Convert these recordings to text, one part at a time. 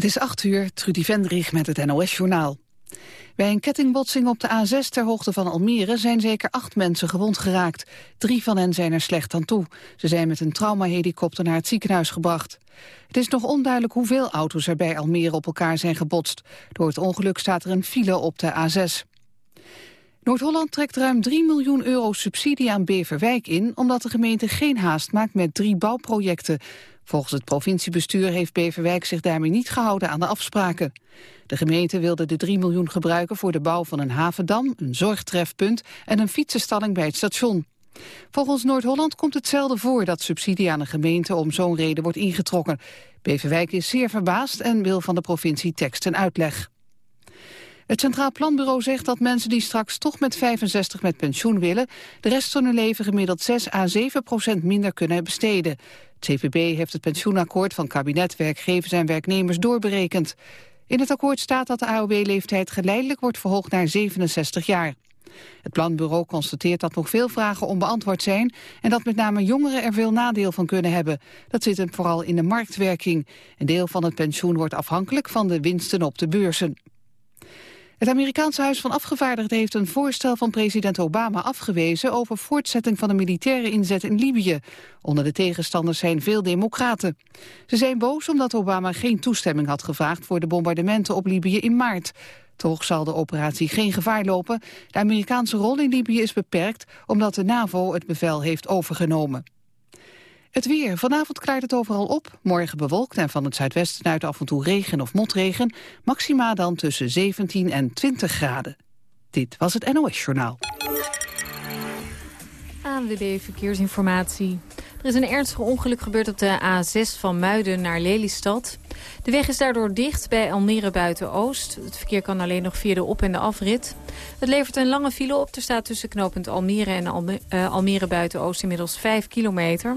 Het is 8 uur, Trudy Vendrich met het NOS-journaal. Bij een kettingbotsing op de A6 ter hoogte van Almere zijn zeker acht mensen gewond geraakt. Drie van hen zijn er slecht aan toe. Ze zijn met een traumahelikopter naar het ziekenhuis gebracht. Het is nog onduidelijk hoeveel auto's er bij Almere op elkaar zijn gebotst. Door het ongeluk staat er een file op de A6. Noord-Holland trekt ruim 3 miljoen euro subsidie aan Beverwijk in... omdat de gemeente geen haast maakt met drie bouwprojecten. Volgens het provinciebestuur heeft Beverwijk zich daarmee niet gehouden aan de afspraken. De gemeente wilde de 3 miljoen gebruiken voor de bouw van een havendam, een zorgtrefpunt en een fietsenstalling bij het station. Volgens Noord-Holland komt het zelden voor dat subsidie aan een gemeente om zo'n reden wordt ingetrokken. Beverwijk is zeer verbaasd en wil van de provincie tekst en uitleg. Het Centraal Planbureau zegt dat mensen die straks toch met 65 met pensioen willen... de rest van hun leven gemiddeld 6 à 7 procent minder kunnen besteden. Het CPB heeft het pensioenakkoord van kabinet, werkgevers en werknemers doorberekend. In het akkoord staat dat de AOW-leeftijd geleidelijk wordt verhoogd naar 67 jaar. Het planbureau constateert dat nog veel vragen onbeantwoord zijn... en dat met name jongeren er veel nadeel van kunnen hebben. Dat zit hem vooral in de marktwerking. Een deel van het pensioen wordt afhankelijk van de winsten op de beurzen. Het Amerikaanse Huis van Afgevaardigden heeft een voorstel van president Obama afgewezen over voortzetting van de militaire inzet in Libië. Onder de tegenstanders zijn veel democraten. Ze zijn boos omdat Obama geen toestemming had gevraagd voor de bombardementen op Libië in maart. Toch zal de operatie geen gevaar lopen. De Amerikaanse rol in Libië is beperkt omdat de NAVO het bevel heeft overgenomen. Het weer. Vanavond klaart het overal op. Morgen bewolkt en van het zuidwesten uit af en toe regen of motregen. Maxima dan tussen 17 en 20 graden. Dit was het NOS Journaal. ANWB Verkeersinformatie. Er is een ernstig ongeluk gebeurd op de A6 van Muiden naar Lelystad. De weg is daardoor dicht bij Almere Buiten-Oost. Het verkeer kan alleen nog via de op- en de afrit. Het levert een lange file op. Er staat tussen knooppunt Almere en eh, Almere Buiten-Oost inmiddels 5 kilometer.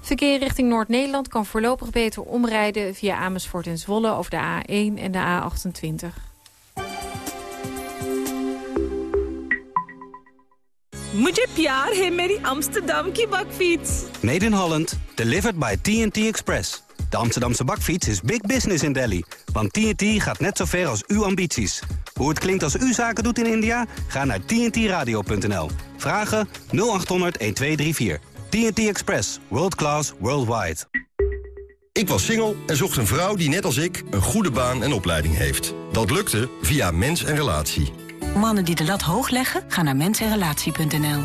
Verkeer richting Noord-Nederland kan voorlopig beter omrijden... via Amersfoort en Zwolle over de A1 en de A28. मुझे प्यार है मेरी Amsterdam की bakfiets. Made in Holland, delivered by TNT Express. De Amsterdamse bakfiets is big business in Delhi. Want TNT gaat net zo ver als uw ambities. Hoe het klinkt als u zaken doet in India? Ga naar tntradio.nl. Vragen 0800 1234. TNT Express. World class, worldwide. Ik was single en zocht een vrouw die net als ik een goede baan en opleiding heeft. Dat lukte via Mens en Relatie. Mannen die de lat hoog leggen, gaan naar mensenrelatie.nl.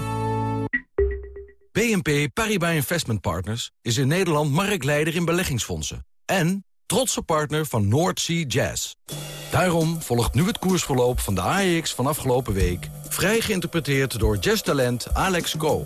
BNP Paribas Investment Partners is in Nederland marktleider in beleggingsfondsen. En trotse partner van North Sea Jazz. Daarom volgt nu het koersverloop van de AEX van afgelopen week... vrij geïnterpreteerd door jazztalent Alex Go.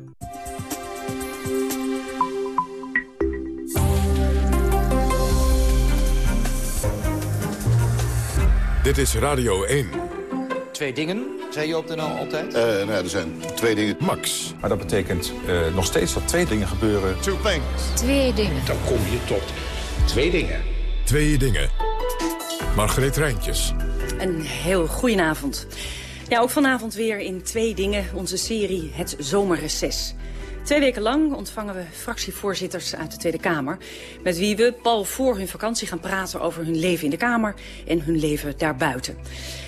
Dit is Radio 1. Twee dingen, zei je op de NL altijd? Uh, nou, er zijn twee dingen. Max. Maar dat betekent uh, nog steeds dat twee dingen gebeuren. Two things. Twee dingen. Dan kom je tot twee dingen. Twee dingen. Margreet Rijntjes. Een heel goedenavond. Ja, ook vanavond weer in Twee Dingen, onze serie Het Zomerreces. Twee weken lang ontvangen we fractievoorzitters uit de Tweede Kamer... met wie we pal voor hun vakantie gaan praten over hun leven in de Kamer... en hun leven daarbuiten.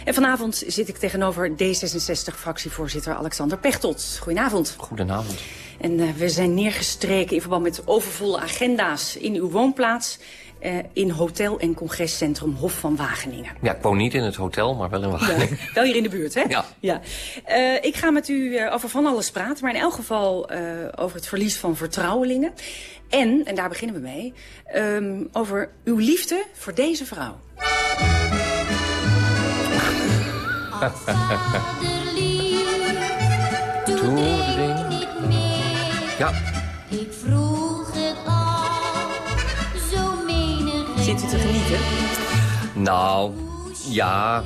En vanavond zit ik tegenover D66-fractievoorzitter Alexander Pechtold. Goedenavond. Goedenavond. En uh, we zijn neergestreken in verband met overvolle agenda's in uw woonplaats... Uh, in hotel- en congrescentrum Hof van Wageningen. Ja, ik woon niet in het hotel, maar wel in Wageningen. Ja, wel hier in de buurt, hè? Ja. ja. Uh, ik ga met u over van alles praten, maar in elk geval over het verlies van vertrouwelingen. En, en daar beginnen we mee, um, over uw liefde voor deze vrouw. Ja. Zit u te genieten? Nou, ja,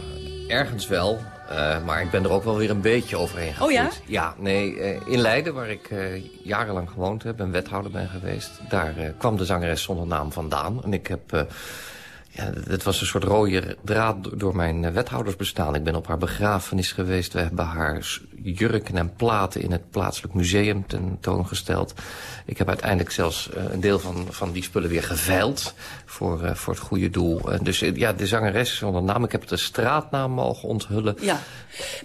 ergens wel. Uh, maar ik ben er ook wel weer een beetje overheen gegroeid. Oh ja? Ja, nee, uh, in Leiden, waar ik uh, jarenlang gewoond heb en wethouder ben geweest... daar kwam de zangeres zonder naam vandaan. En ik heb... Ja, het was een soort rode draad door mijn wethoudersbestaan. Ik ben op haar begrafenis geweest. We hebben haar jurken en platen in het plaatselijk museum tentoongesteld. Ik heb uiteindelijk zelfs uh, een deel van, van die spullen weer geveild voor, uh, voor het goede doel. Dus ja, de zangeres zonder naam. Ik heb de straatnaam mogen onthullen. Ja,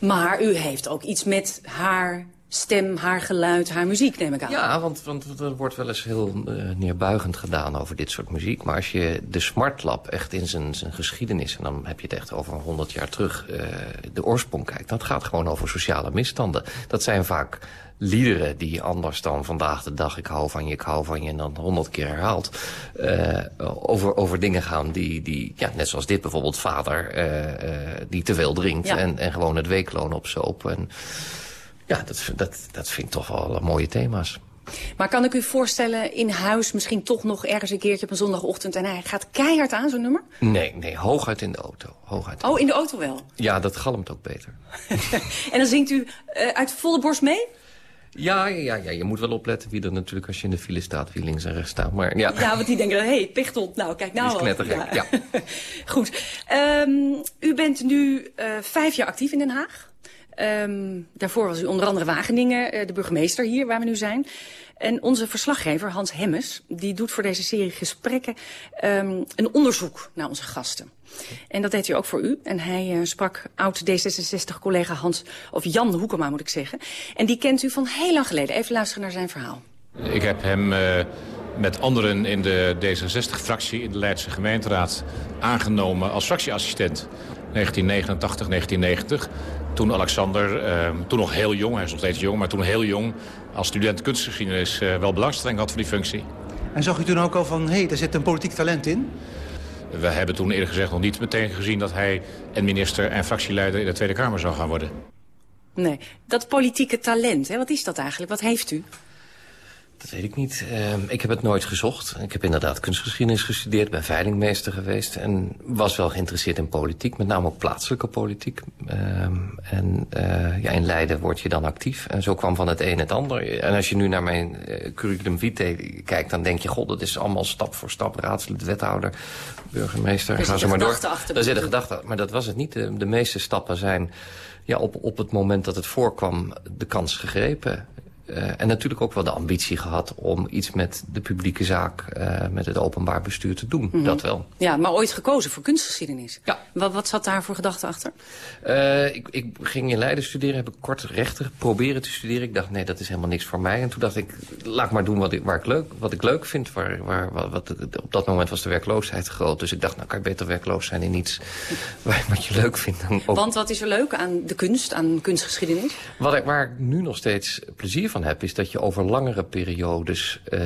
maar u heeft ook iets met haar stem, haar geluid, haar muziek, neem ik aan. Ja, want, want er wordt wel eens heel uh, neerbuigend gedaan over dit soort muziek. Maar als je de Smartlap echt in zijn, zijn geschiedenis... en dan heb je het echt over 100 jaar terug, uh, de oorsprong kijkt... dan gaat gewoon over sociale misstanden. Dat zijn vaak liederen die anders dan vandaag de dag... ik hou van je, ik hou van je en dan honderd keer herhaald... Uh, over, over dingen gaan die, die ja, net zoals dit bijvoorbeeld... vader die te veel drinkt Ja. en, en gewoon het weekloon opzoop... En, ja, dat, dat, dat vind ik toch wel mooie thema's. Maar kan ik u voorstellen in huis misschien toch nog ergens een keertje op een zondagochtend... en hij gaat keihard aan, zo'n nummer? Nee, nee, hooguit in de auto. Hooguit Oh, in de auto wel? Ja, dat galmt ook beter. en dan zingt u uh, uit volle borst mee? Ja, ja, ja, je moet wel opletten wie er natuurlijk als je in de file staat, wie links en rechts staat. Maar ja, Ja, want die denken dan, hé, hey, Pechtold, nou, kijk nou is knettergek, ja. Goed. Um, u bent nu uh, vijf jaar actief in Den Haag. Um, daarvoor was u onder andere Wageningen, uh, de burgemeester hier waar we nu zijn. En onze verslaggever Hans Hemmes, die doet voor deze serie gesprekken um, een onderzoek naar onze gasten. En dat deed hij ook voor u. En hij uh, sprak oud D66-collega Hans, of Jan Hoekema moet ik zeggen. En die kent u van heel lang geleden. Even luisteren naar zijn verhaal. Ik heb hem uh, met anderen in de D66-fractie in de Leidse gemeenteraad aangenomen als fractieassistent. 1989, 1990. Toen Alexander, uh, toen nog heel jong, hij is nog steeds jong, maar toen heel jong... als student kunstgeschiedenis uh, wel belangstelling had voor die functie. En zag u toen ook al van, hé, hey, daar zit een politiek talent in? We hebben toen eerlijk gezegd nog niet meteen gezien... dat hij en minister en fractieleider in de Tweede Kamer zou gaan worden. Nee, dat politieke talent, hè, wat is dat eigenlijk? Wat heeft u? Dat weet ik niet. Uh, ik heb het nooit gezocht. Ik heb inderdaad kunstgeschiedenis gestudeerd, ben veilingmeester geweest... en was wel geïnteresseerd in politiek, met name ook plaatselijke politiek. Uh, en uh, ja, in Leiden word je dan actief. En zo kwam van het een het ander. En als je nu naar mijn uh, curriculum vitae kijkt, dan denk je... god, dat is allemaal stap voor stap, raadslid, wethouder, burgemeester... ga zo maar door. Achter, Daar zit een gedachte Maar dat was het niet. De, de meeste stappen zijn ja, op, op het moment dat het voorkwam de kans gegrepen... Uh, en natuurlijk ook wel de ambitie gehad om iets met de publieke zaak, uh, met het openbaar bestuur te doen. Mm -hmm. Dat wel. Ja, maar ooit gekozen voor kunstgeschiedenis. Ja. Wat, wat zat daar voor gedachte achter? Uh, ik, ik ging in Leiden studeren, heb ik kort rechten proberen te studeren. Ik dacht, nee, dat is helemaal niks voor mij. En toen dacht ik, laat maar doen wat ik, waar ik leuk, wat ik leuk vind. Waar, waar, wat, wat, op dat moment was de werkloosheid groot. Dus ik dacht, nou kan je beter werkloos zijn in iets wat je leuk vindt. Dan ook... Want wat is er leuk aan de kunst, aan kunstgeschiedenis? Wat ik, waar ik nu nog steeds plezier van heb, is dat je over langere periodes uh,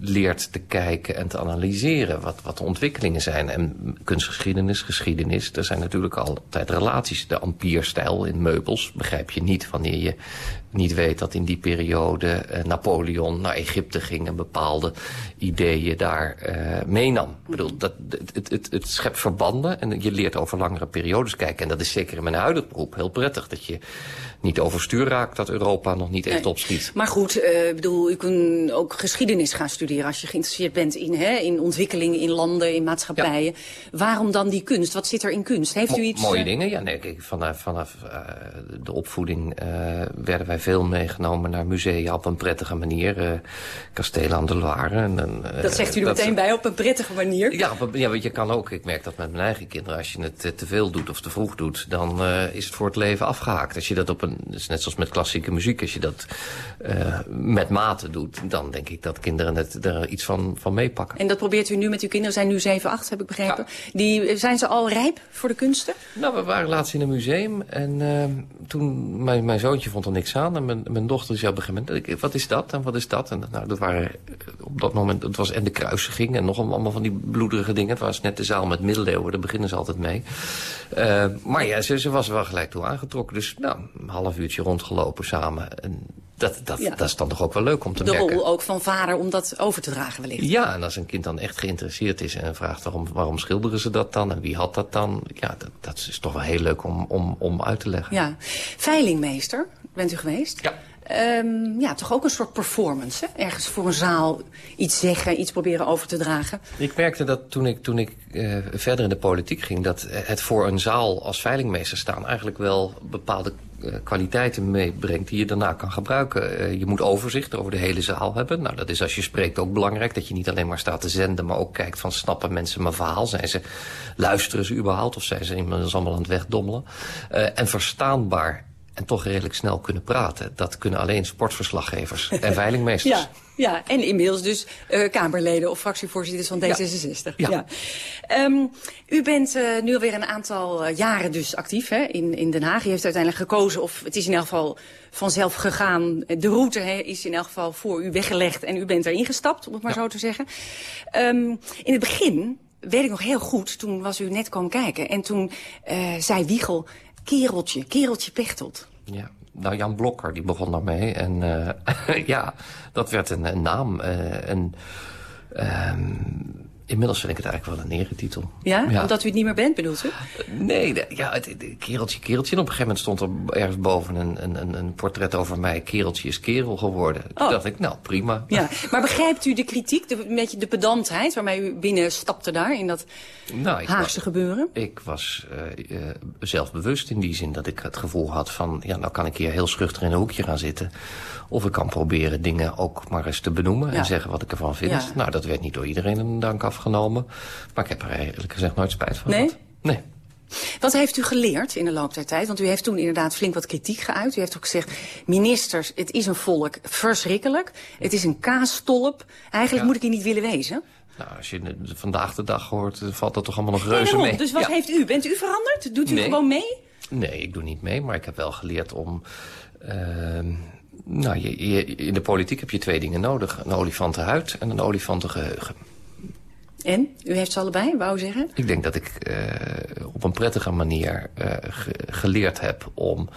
leert te kijken en te analyseren wat, wat de ontwikkelingen zijn. En kunstgeschiedenis, geschiedenis, er zijn natuurlijk altijd relaties. De ampierstijl in meubels begrijp je niet wanneer je niet weet dat in die periode uh, Napoleon naar Egypte ging en bepaalde ideeën daar uh, meenam. Ik bedoel, dat, het, het, het schept verbanden en je leert over langere periodes kijken. En dat is zeker in mijn huidige beroep heel prettig, dat je niet overstuur raakt dat Europa nog niet echt Nee. opschiet. Maar goed, eh, ik bedoel, u kunt ook geschiedenis gaan studeren... als je geïnteresseerd bent in, hè, in ontwikkelingen in landen, in maatschappijen. Waarom dan die kunst? Wat zit er in kunst? Heeft u iets... Mooie eh, dingen, ja. Nee, kijk, vanaf vanaf eh, de opvoeding eh, werden wij veel meegenomen naar musea op een prettige manier. eh Kastelen aan de Loire. En, eh, Dat zegt u er dat- meteen bij op een prettige manier. Ja, op ja, want je kan ook, ik merk dat met mijn eigen kinderen, als je het eh, te veel doet of te vroeg doet, dan is het voor het leven afgehaakt. Als je dat op een, is net zoals met klassieke muziek, als je dat met mate doet, dan denk ik dat kinderen het, er iets van, van meepakken. En dat probeert u nu met uw kinderen, zijn nu 7, 8, heb ik begrepen. Die, zijn ze al rijp voor de kunsten? Nou, we waren laatst in een museum en toen, mijn, mijn zoontje vond er niks aan. En mijn, mijn dochter zei op een gegeven moment, wat is dat en wat is dat? En nou, dat waren eh, op dat moment, het was en de kruisiging en nog allemaal van die bloederige dingen. Het was net de zaal met middeleeuwen, daar beginnen ze altijd mee. Eh, maar ja, ze, ze was wel gelijk toe aangetrokken. Dus nou, een half uurtje rondgelopen samen. En dat, dat, Ja. dat is dan toch ook wel leuk om te De merken. rol ook van vader om dat over te dragen wellicht. Ja, en als een kind dan echt geïnteresseerd is en vraagt waarom, waarom schilderen ze dat dan en wie had dat dan? Ja, dat, dat is toch wel heel leuk om, om, om uit te leggen. Ja. Veilingmeester, bent u geweest? Ja. Ehm, ja, toch ook een soort performance, hè? Ergens voor een zaal iets zeggen, iets proberen over te dragen. Ik merkte dat toen ik, toen ik eh, verder in de politiek ging... dat het voor een zaal als veilingmeester staan... eigenlijk wel bepaalde kwaliteiten meebrengt die je daarna kan gebruiken. Eh, je moet overzicht over de hele zaal hebben. Nou, dat is als je spreekt ook belangrijk. Dat je niet alleen maar staat te zenden... maar ook kijkt van snappen mensen mijn verhaal? Zijn ze, luisteren ze überhaupt of zijn ze inmiddels allemaal aan het wegdommelen? Eh, en verstaanbaar en toch redelijk snel kunnen praten. Dat kunnen alleen sportverslaggevers en veilingmeesters. Ja, ja, en inmiddels dus eh, Kamerleden of fractievoorzitters van D66. Ja. Ehm, u bent eh, nu alweer een aantal eh, jaren dus actief hè, in, in Den Haag. U heeft uiteindelijk gekozen, of het is in elk geval vanzelf gegaan. De route hè, is in elk geval voor u weggelegd en u bent erin gestapt, om het maar zo te zeggen. Ehm, in het begin, weet ik nog heel goed, toen was u net komen kijken. En toen zei Wiegel, kereltje, kereltje Pechtold. Ja, nou Jan Blokker die begon daarmee. En eh, ja, dat werd een, een naam. eh, en ehm, inmiddels vind ik het eigenlijk wel een eretitel. Ja? Omdat u het niet meer bent, bedoelt u? Nee, de- ja, het, kereltje, kereltje. En op een gegeven moment stond er ergens boven een, een, een, een portret over mij. Kereltje is kerel geworden. Toen dacht ik, nou prima. Ja, maar begrijpt u de kritiek, de, een beetje de pedantheid waarmee u binnen stapte daar in dat Nou, ik Haagse was- gebeuren? Ik was eh, eh, zelfbewust in die zin dat ik het gevoel had van... ja, nou kan ik hier heel schuchter in een hoekje gaan zitten. Of ik kan proberen dingen ook maar eens te benoemen Ja. en zeggen wat ik ervan vind. Ja. Nou, dat werd niet door iedereen een dank afgenomen. Maar ik heb er eigenlijk gezegd nooit spijt van Nee? gehad. Nee. Wat heeft u geleerd in de loop der tijd? Want u heeft toen inderdaad flink wat kritiek geuit. U heeft ook gezegd, ministers, het is een volk verschrikkelijk. Het is een kaastolp. Eigenlijk Ja. moet ik hier niet willen wezen. Nou, als je de- vandaag de dag hoort, valt dat toch allemaal nog reuze mee. Dus wat Ja. heeft u? Bent u veranderd? Doet u Nee. gewoon mee? Nee, ik doe niet mee, maar ik heb wel geleerd om... ehm, nou, je, je- in de politiek heb je twee dingen nodig. Een olifantenhuid en een olifantengeheugen. En? U heeft ze allebei, wou zeggen? Ik denk dat ik eh, op een prettige manier ge- geleerd heb om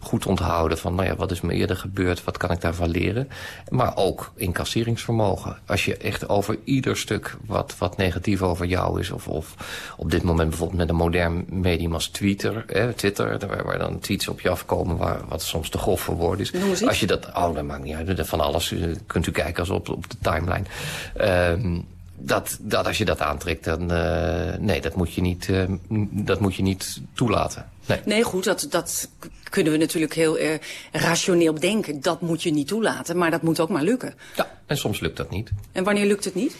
goed te onthouden van, nou ja, wat is me eerder gebeurd, wat kan ik daarvan leren. Maar ook incasseringsvermogen. Als je echt over ieder stuk wat, wat negatief over jou is, of, of op dit moment bijvoorbeeld met een modern medium als Twitter, eh, Twitter, waar, waar dan tweets op je afkomen, waar, wat soms te grof voor woorden is. Als je dat, oh, dat maakt niet uit, van alles kunt u kijken als op, op de timeline. Ehm, dat, dat als je dat aantrekt, dan eh, nee, dat moet je niet, eh, dat moet je niet toelaten. Nee. Nee, goed, dat, dat kunnen we natuurlijk heel eh, rationeel bedenken. Dat moet je niet toelaten, maar dat moet ook maar lukken. Ja, en soms lukt dat niet. En wanneer lukt het niet?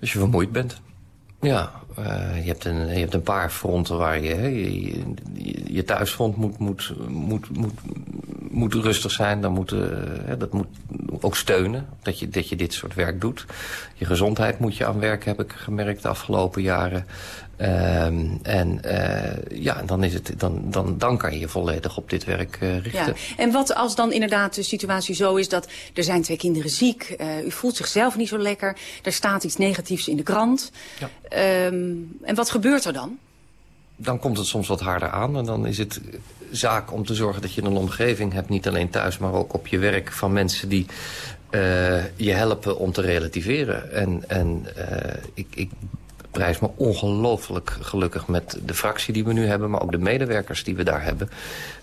Als je vermoeid bent. Ja, eh, je, hebt een, je hebt een paar fronten waar je... je, thuisfront moet, moet, moet, moet, moet rustig zijn. Dan moet, eh, dat moet ook steunen dat je, dat je dit soort werk doet. Je gezondheid moet je aan werk, heb ik gemerkt de afgelopen jaren. Ehm, en eh, ja, dan, is het, dan, dan, dan kan je je volledig op dit werk eh, richten. Ja. En wat als dan inderdaad de situatie zo is dat er zijn twee kinderen ziek, eh, u voelt zichzelf niet zo lekker, er staat iets negatiefs in de krant. Ja. Ehm, en wat gebeurt er dan? dan komt het soms wat harder aan. En dan is het zaak om te zorgen dat je een omgeving hebt, niet alleen thuis, maar ook op je werk, van mensen die je helpen om te relativeren. En, en ik, ik prijs me ongelooflijk gelukkig met de fractie die we nu hebben... maar ook de medewerkers die we daar hebben.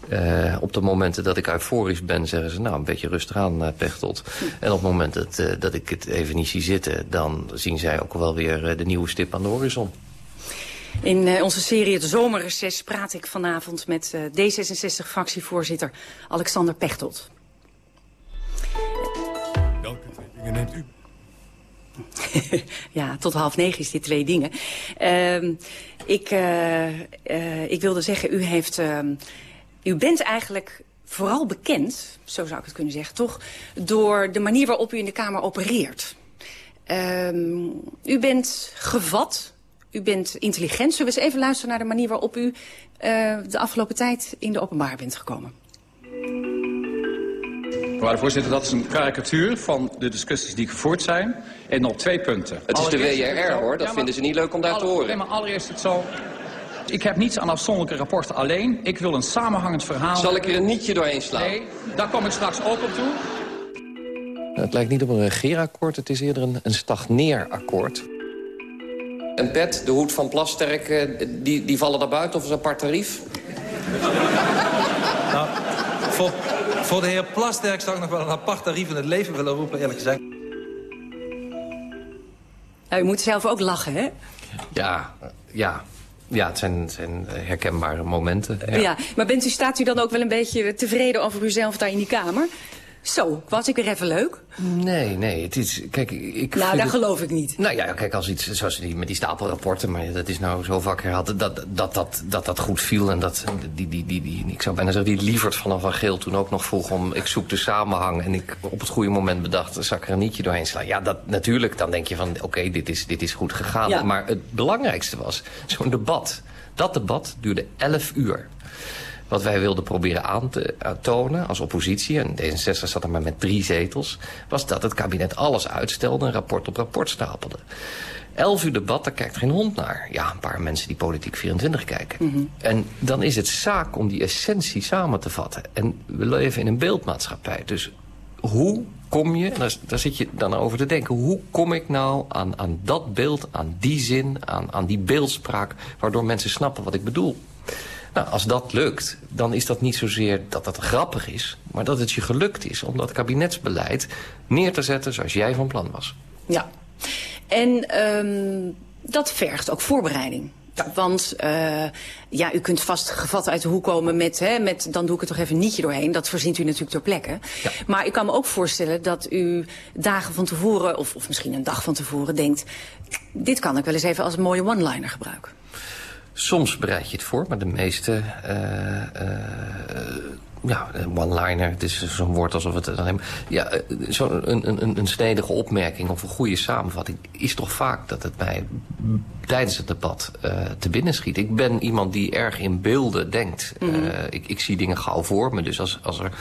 Uh, op de momenten dat ik euforisch ben, zeggen ze... nou, een beetje rustig aan, uh, Pechtold. En op het moment dat, uh, dat ik het even niet zie zitten... dan zien zij ook wel weer de nieuwe stip aan de horizon. In onze serie Het Zomerreces praat ik vanavond met uh, D66-fractievoorzitter Alexander Pechtold. Welke twee dingen neemt u? ja, tot half negen is dit twee dingen. Uh, ik, uh, ik wilde zeggen, u, heeft, ehm, u bent eigenlijk vooral bekend, zo zou ik het kunnen zeggen, toch? Door de manier waarop u in de Kamer opereert. Ehm, u bent gevat u bent intelligent. Zullen we eens even luisteren naar de manier waarop u uh, de afgelopen tijd in de openbaar bent gekomen? De voorzitter, dat is een karikatuur van de discussies die gevoerd zijn. En op twee punten. Het is de WRR hoor, dat ja, vinden ze niet leuk om daar te horen. Nee, maar allereerst het zo... Ik heb niets aan afzonderlijke rapporten alleen. Ik wil een samenhangend verhaal... Zal ik er een nietje doorheen slaan? Nee, daar kom ik straks ook op toe. Het lijkt niet op een regeerakkoord, het is eerder een, een stagneerakkoord. Een pet, de hoed van Plasterk, die, die vallen daar buiten of is een apart tarief? Nou, voor, voor de heer Plasterk zou ik nog wel een apart tarief in het leven willen roepen, eerlijk gezegd. Nou, u moet zelf ook lachen, hè? Ja, ja. Ja, het zijn, het zijn herkenbare momenten. Ja. ja. maar bent u, staat u dan ook wel een beetje tevreden over uzelf daar in die kamer? Zo, was ik weer even leuk? Nee, nee, het is... Kijk, ik nou, het, geloof ik niet. Nou ja, kijk, als iets zoals die, met die stapelrapporten... maar dat is nou zo vaak herhaald... Dat dat, dat, dat, dat, dat goed viel en dat... Die, die, die, die, ik zou bijna zeggen, die lieverd van Van Geel toen ook nog vroeg om... ik zoek de samenhang en ik op het goede moment bedacht... zal ik er een nietje doorheen slaan. Ja, dat, natuurlijk, dan denk je van... oké, okay, dit, is, dit is goed gegaan. Ja. Maar het belangrijkste was, zo'n debat... dat debat duurde 11 uur. Wat wij wilden proberen aan te uh, tonen als oppositie... en D66 zat er maar met drie zetels... was dat het kabinet alles uitstelde en rapport op rapport stapelde. Elf uur debat, daar kijkt geen hond naar. Ja, een paar mensen die Politiek 24 kijken. Mm -hmm. En dan is het zaak om die essentie samen te vatten. En we leven in een beeldmaatschappij. Dus hoe kom je, daar, daar zit je dan over te denken... hoe kom ik nou aan, aan dat beeld, aan die zin, aan, aan die beeldspraak... waardoor mensen snappen wat ik bedoel? Nou, als dat lukt, dan is dat niet zozeer dat dat grappig is... maar dat het je gelukt is om dat kabinetsbeleid neer te zetten zoals jij van plan was. Ja, en um, dat vergt ook voorbereiding. Ja. Want uh, ja, u kunt vast gevat uit de hoek komen met, hè, met... dan doe ik er toch even nietje doorheen. Dat verzint u natuurlijk ter plekke. Ja. Maar ik kan me ook voorstellen dat u dagen van tevoren... Of, of misschien een dag van tevoren denkt... dit kan ik wel eens even als een mooie one-liner gebruiken. Soms bereid je het voor, maar de meeste... Uh, uh, ja, one-liner, het is zo'n woord alsof het... Ja, zo'n een, een, een snedige opmerking of een goede samenvatting... is toch vaak dat het mij tijdens het debat uh, te binnen schiet. Ik ben iemand die erg in beelden denkt. Mm -hmm. uh, ik, ik zie dingen gauw voor me, dus als, als, er,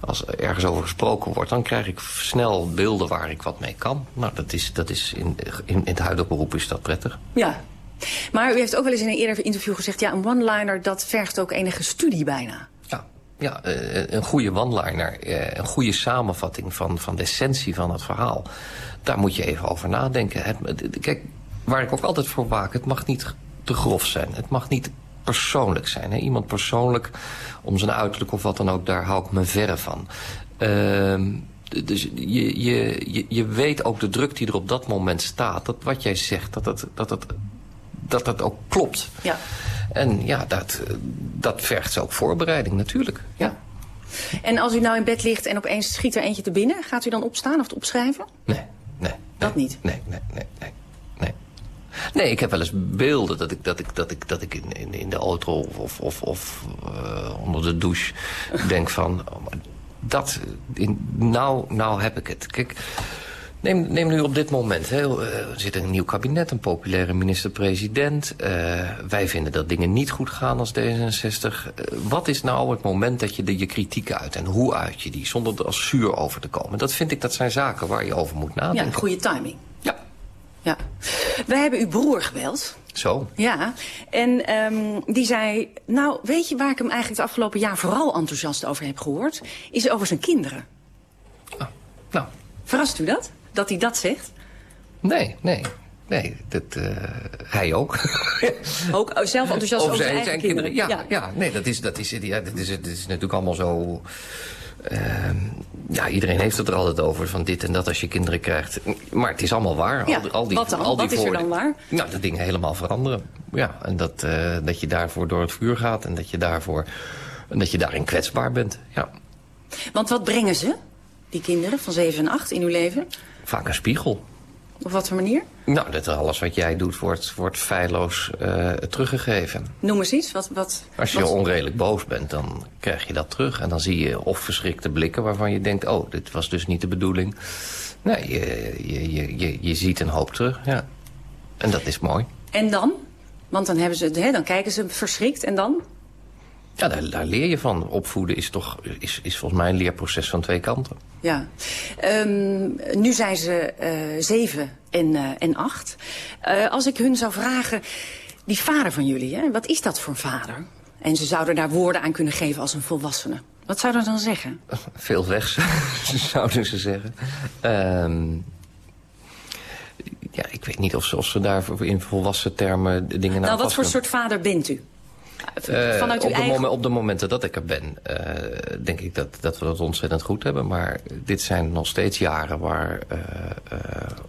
als er ergens over gesproken wordt... dan krijg ik snel beelden waar ik wat mee kan. Nou, dat is, dat is in, in, in het huidige beroep is dat prettig. Ja, maar u heeft ook wel eens in een eerder interview gezegd... ja, een one-liner, dat vergt ook enige studie bijna. Ja, ja uh, een goede one-liner, uh, een goede samenvatting van, van de essentie van het verhaal. Daar moet je even over nadenken. Het, kijk, waar ik ook altijd voor waak, het mag niet te grof zijn. Het mag niet persoonlijk zijn. Hè? Iemand persoonlijk, om zijn uiterlijk of wat dan ook, daar hou ik me verre van. Uh, dus je, je, je, weet ook de druk die er op dat moment staat. Dat wat jij zegt, dat dat, dat, dat dat dat ook klopt. Ja. En ja, dat, dat vergt ook voorbereiding natuurlijk. Ja. En als u nou in bed ligt en opeens schiet er eentje te binnen... gaat u dan opstaan of het opschrijven? Nee, nee. Dat niet? Nee, nee, nee, nee. Nee, nee ik heb wel eens beelden dat ik, dat ik, dat ik, dat ik in, in, in de auto of, of, of uh, onder de douche denk van... Oh, dat, in, nou, nou heb ik het. Kijk... Neem, neem nu op dit moment. Hè. Er zit een nieuw kabinet, een populaire minister-president. Uh, wij vinden dat dingen niet goed gaan als D66. Uh, wat is nou het moment dat je de, je kritiek uit? En hoe uit je die? Zonder er als zuur over te komen. Dat vind ik, dat zijn zaken waar je over moet nadenken. Ja, goede timing. Ja. ja. Wij hebben uw broer gebeld. Zo? Ja, en um, die zei... Nou, weet je waar ik hem eigenlijk het afgelopen jaar vooral enthousiast over heb gehoord? Is over zijn kinderen. Ah, nou. Verrast u dat? Dat hij dat zegt? Nee, nee. Nee, dat, uh, hij ook. ook oh, zelf enthousiast over zijn, zijn kinderen. Ja, ja, ja. nee, dat is, dat, is, ja, dat, is, dat is natuurlijk allemaal zo... Uh, ja, iedereen heeft het er altijd over, van dit en dat als je kinderen krijgt. Maar het is allemaal waar. Ja, al, al die, wat dan? Al die wat is er dan waar? Nou, dat dingen helemaal veranderen. Ja, en dat, uh, dat je daarvoor door het vuur gaat en dat je, daarvoor, en dat je daarin kwetsbaar bent. Ja. Want wat brengen ze, die kinderen van 7 en 8, in uw leven? Vaak een spiegel. Op wat voor manier? Nou, dat alles wat jij doet wordt, wordt feilloos uh, teruggegeven. Noem eens iets. Wat, wat, Als je wat... onredelijk boos bent, dan krijg je dat terug. En dan zie je of verschrikte blikken waarvan je denkt... oh, dit was dus niet de bedoeling. Nee, je, je, je, je, je ziet een hoop terug, ja. En dat is mooi. En dan? Want dan, hebben ze, hè, dan kijken ze verschrikt en dan? Ja, daar, daar, leer je van. Opvoeden is toch is, is volgens mij een leerproces van twee kanten. Ja. Um, nu zijn ze uh, zeven en, uh, en acht. Uh, als ik hun zou vragen, die vader van jullie, hè, wat is dat voor een vader? En ze zouden daar woorden aan kunnen geven als een volwassene. Wat zouden ze dan zeggen? Veel weg, zouden ze zeggen. Um, ja, ik weet niet of ze, of ze daar in volwassen termen dingen naar Nou, wat voor soort vader bent u? Uh, Vanuit uw op, de eigen... op de momenten dat ik er ben, uh, denk ik dat, dat we dat ontzettend goed hebben. Maar dit zijn nog steeds jaren waar uh,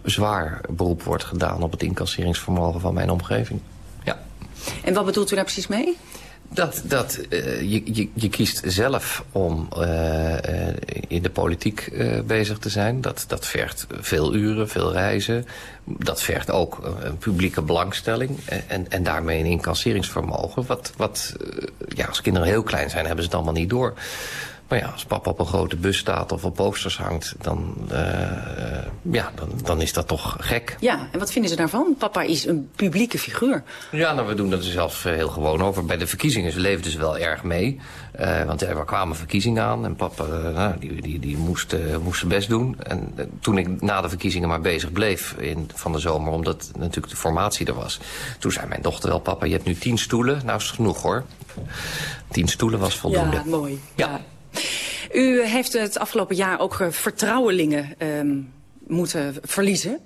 zwaar beroep wordt gedaan op het incasseringsvermogen van mijn omgeving. Ja. En wat bedoelt u daar precies mee? Dat, dat uh, je, je, je kiest zelf om uh, uh, in de politiek bezig te zijn. Dat, dat vergt veel uren, veel reizen. Dat vergt ook een publieke belangstelling. En, en daarmee een incasseringsvermogen. Wat, wat ja, als kinderen heel klein zijn, hebben ze het allemaal niet door. Maar ja, als papa op een grote bus staat of op posters hangt... dan, uh, ja, dan, dan is dat toch gek. Ja, en wat vinden ze daarvan? Papa is een publieke figuur. Ja, nou, we doen dat er zelfs heel gewoon over. Bij de verkiezingen, ze leefden ze wel erg mee. Uh, want er kwamen verkiezingen aan en papa nou, die, die, die moest, moest zijn best doen. En toen ik na de verkiezingen maar bezig bleef in, van de zomer... omdat natuurlijk de formatie er was... toen zei mijn dochter wel, papa, je hebt nu tien stoelen. Nou, is genoeg hoor. Tien stoelen was voldoende. Ja, mooi. ja. U heeft het afgelopen jaar ook vertrouwelingen um, moeten verliezen.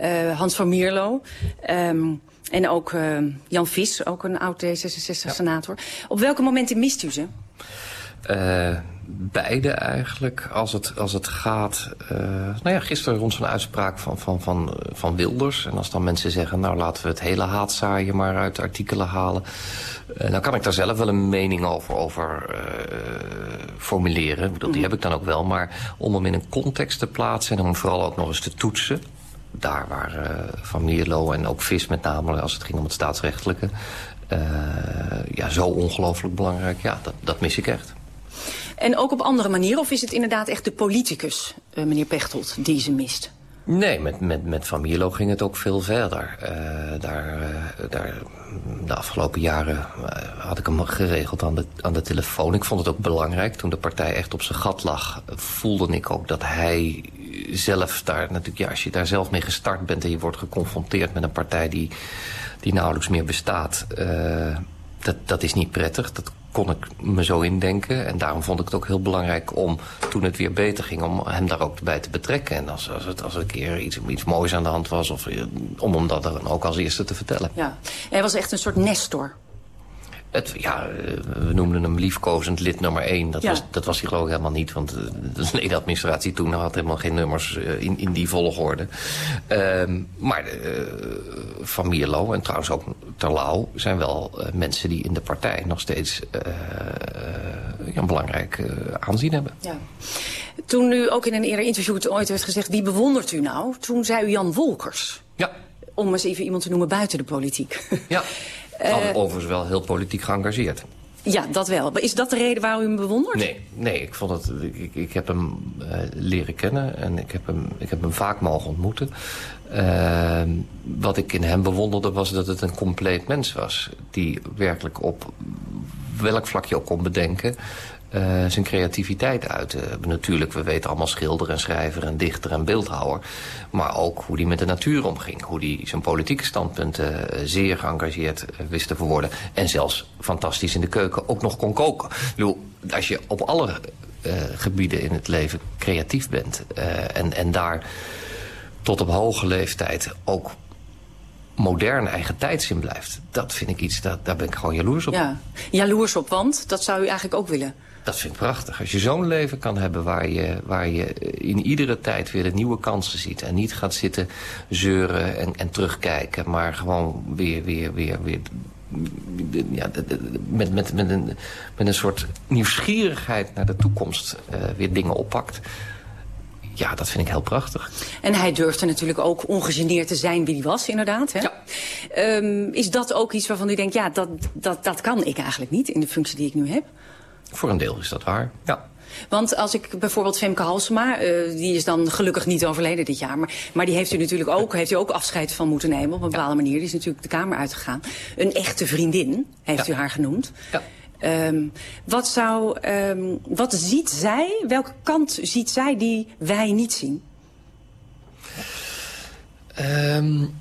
Uh, Hans van Mierlo. Um, en ook uh, Jan Vis, ook een oud D66-senator. Ja. Op welke momenten mist u ze? Uh, beide eigenlijk. Als het, als het gaat... Uh, nou ja, gisteren rond zo'n uitspraak van, van, van, van Wilders. En als dan mensen zeggen... nou, laten we het hele haatzaaien maar uit artikelen halen. Uh, dan kan ik daar zelf wel een mening over, over uh, formuleren. Ik bedoel, die heb ik dan ook wel. Maar om hem in een context te plaatsen... en om vooral ook nog eens te toetsen daar waar uh, Van Mierlo en ook Vis met name... als het ging om het staatsrechtelijke... Ja, zo ongelooflijk belangrijk. Ja, dat, dat mis ik echt. En ook op andere manieren? Of is het inderdaad echt de politicus, uh, meneer Pechtold, die ze mist? Nee, met, met, met Van Mierlo ging het ook veel verder. Uh, daar, uh, daar, de afgelopen jaren uh, had ik hem geregeld aan de, aan de telefoon. Ik vond het ook belangrijk. Toen de partij echt op zijn gat lag, voelde ik ook dat hij zelf daar... natuurlijk, ja, als je daar zelf mee gestart bent en je wordt geconfronteerd met een partij die, die nauwelijks meer bestaat... dat, dat is niet prettig. Dat kon ik me zo indenken. En daarom vond ik het ook heel belangrijk om, toen het weer beter ging... om hem daar ook bij te betrekken. En als, als, het, als er een keer iets, iets moois aan de hand was... Of, om hem dat dan ook als eerste te vertellen. Ja, hij was echt een soort nestor. Het, ja, we noemden hem liefkozend lid nummer 1. Dat, ja. was, dat was hij geloof ik helemaal niet. Want de administratie toen had helemaal geen nummers in, in die volgorde. Um, maar uh, Van Mierlo en trouwens ook Terlouw... zijn wel uh, mensen die in de partij nog steeds uh, een belangrijk aanzien hebben. Ja. Toen u ook in een eerder interview het ooit werd gezegd... wie bewondert u nou? Toen zei u Jan Wolkers. Ja. Om eens even iemand te noemen buiten de politiek. Ja. Uh, overigens wel heel politiek geëngageerd. Ja, dat wel. Maar is dat de reden waarom u hem bewondert? Nee, nee ik, vond het, ik, ik heb hem uh, leren kennen en ik heb hem, ik heb hem vaak mogen ontmoeten. Uh, wat ik in hem bewonderde was dat het een compleet mens was. Die werkelijk op welk vlak je ook kon bedenken... Uh, zijn creativiteit uit. Uh, natuurlijk, we weten allemaal schilder en schrijver en dichter en beeldhouwer. Maar ook hoe hij met de natuur omging. Hoe hij zijn politieke standpunten uh, zeer geëngageerd wist te verwoorden. En zelfs fantastisch in de keuken ook nog kon koken. Ik als je op alle gebieden in het leven creatief bent... en, en daar tot op hoge leeftijd ook modern eigen tijds in blijft. Dat vind ik iets, dat, daar ben ik gewoon jaloers op. Ja, jaloers op, want dat zou u eigenlijk ook willen. Dat vind ik prachtig. Als je zo'n leven kan hebben waar je, waar je in iedere tijd weer de nieuwe kansen ziet. En niet gaat zitten zeuren en, en terugkijken. Maar gewoon weer, weer, weer, weer ja, met, met, met, een, met een soort nieuwsgierigheid naar de toekomst uh, weer dingen oppakt. Ja, dat vind ik heel prachtig. En hij durfde natuurlijk ook ongegeneerd te zijn wie hij was, inderdaad. Hè? Ja. Um, is dat ook iets waarvan u denkt, ja, dat, dat, dat kan ik eigenlijk niet in de functie die ik nu heb? Voor een deel is dat waar, ja. Want als ik bijvoorbeeld Femke Halsema, uh, die is dan gelukkig niet overleden dit jaar. Maar, maar die heeft u natuurlijk ook, heeft u ook afscheid van moeten nemen op een bepaalde manier. Die is natuurlijk de Kamer uitgegaan. Een echte vriendin, heeft ja. u haar genoemd. Ja. Um, wat, zou, um, wat ziet zij, welke kant ziet zij die wij niet zien? Um,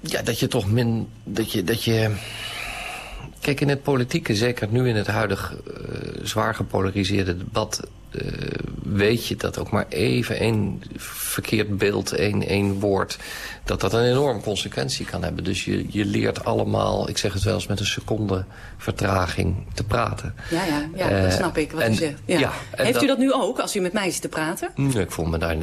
ja, dat je toch min... Dat je, dat je, kijk, in het politieke, zeker nu in het huidig uh, zwaar gepolariseerde debat... Uh, weet je dat ook maar even één verkeerd beeld, één, één woord... dat dat een enorm consequentie kan hebben. Dus je, je leert allemaal, ik zeg het wel eens met een seconde vertraging, te praten. Ja, ja, ja uh, dat snap ik wat en, u zegt. Ja. ja Heeft dat, u dat nu ook, als u met mij zit te praten? Ik voel me daar,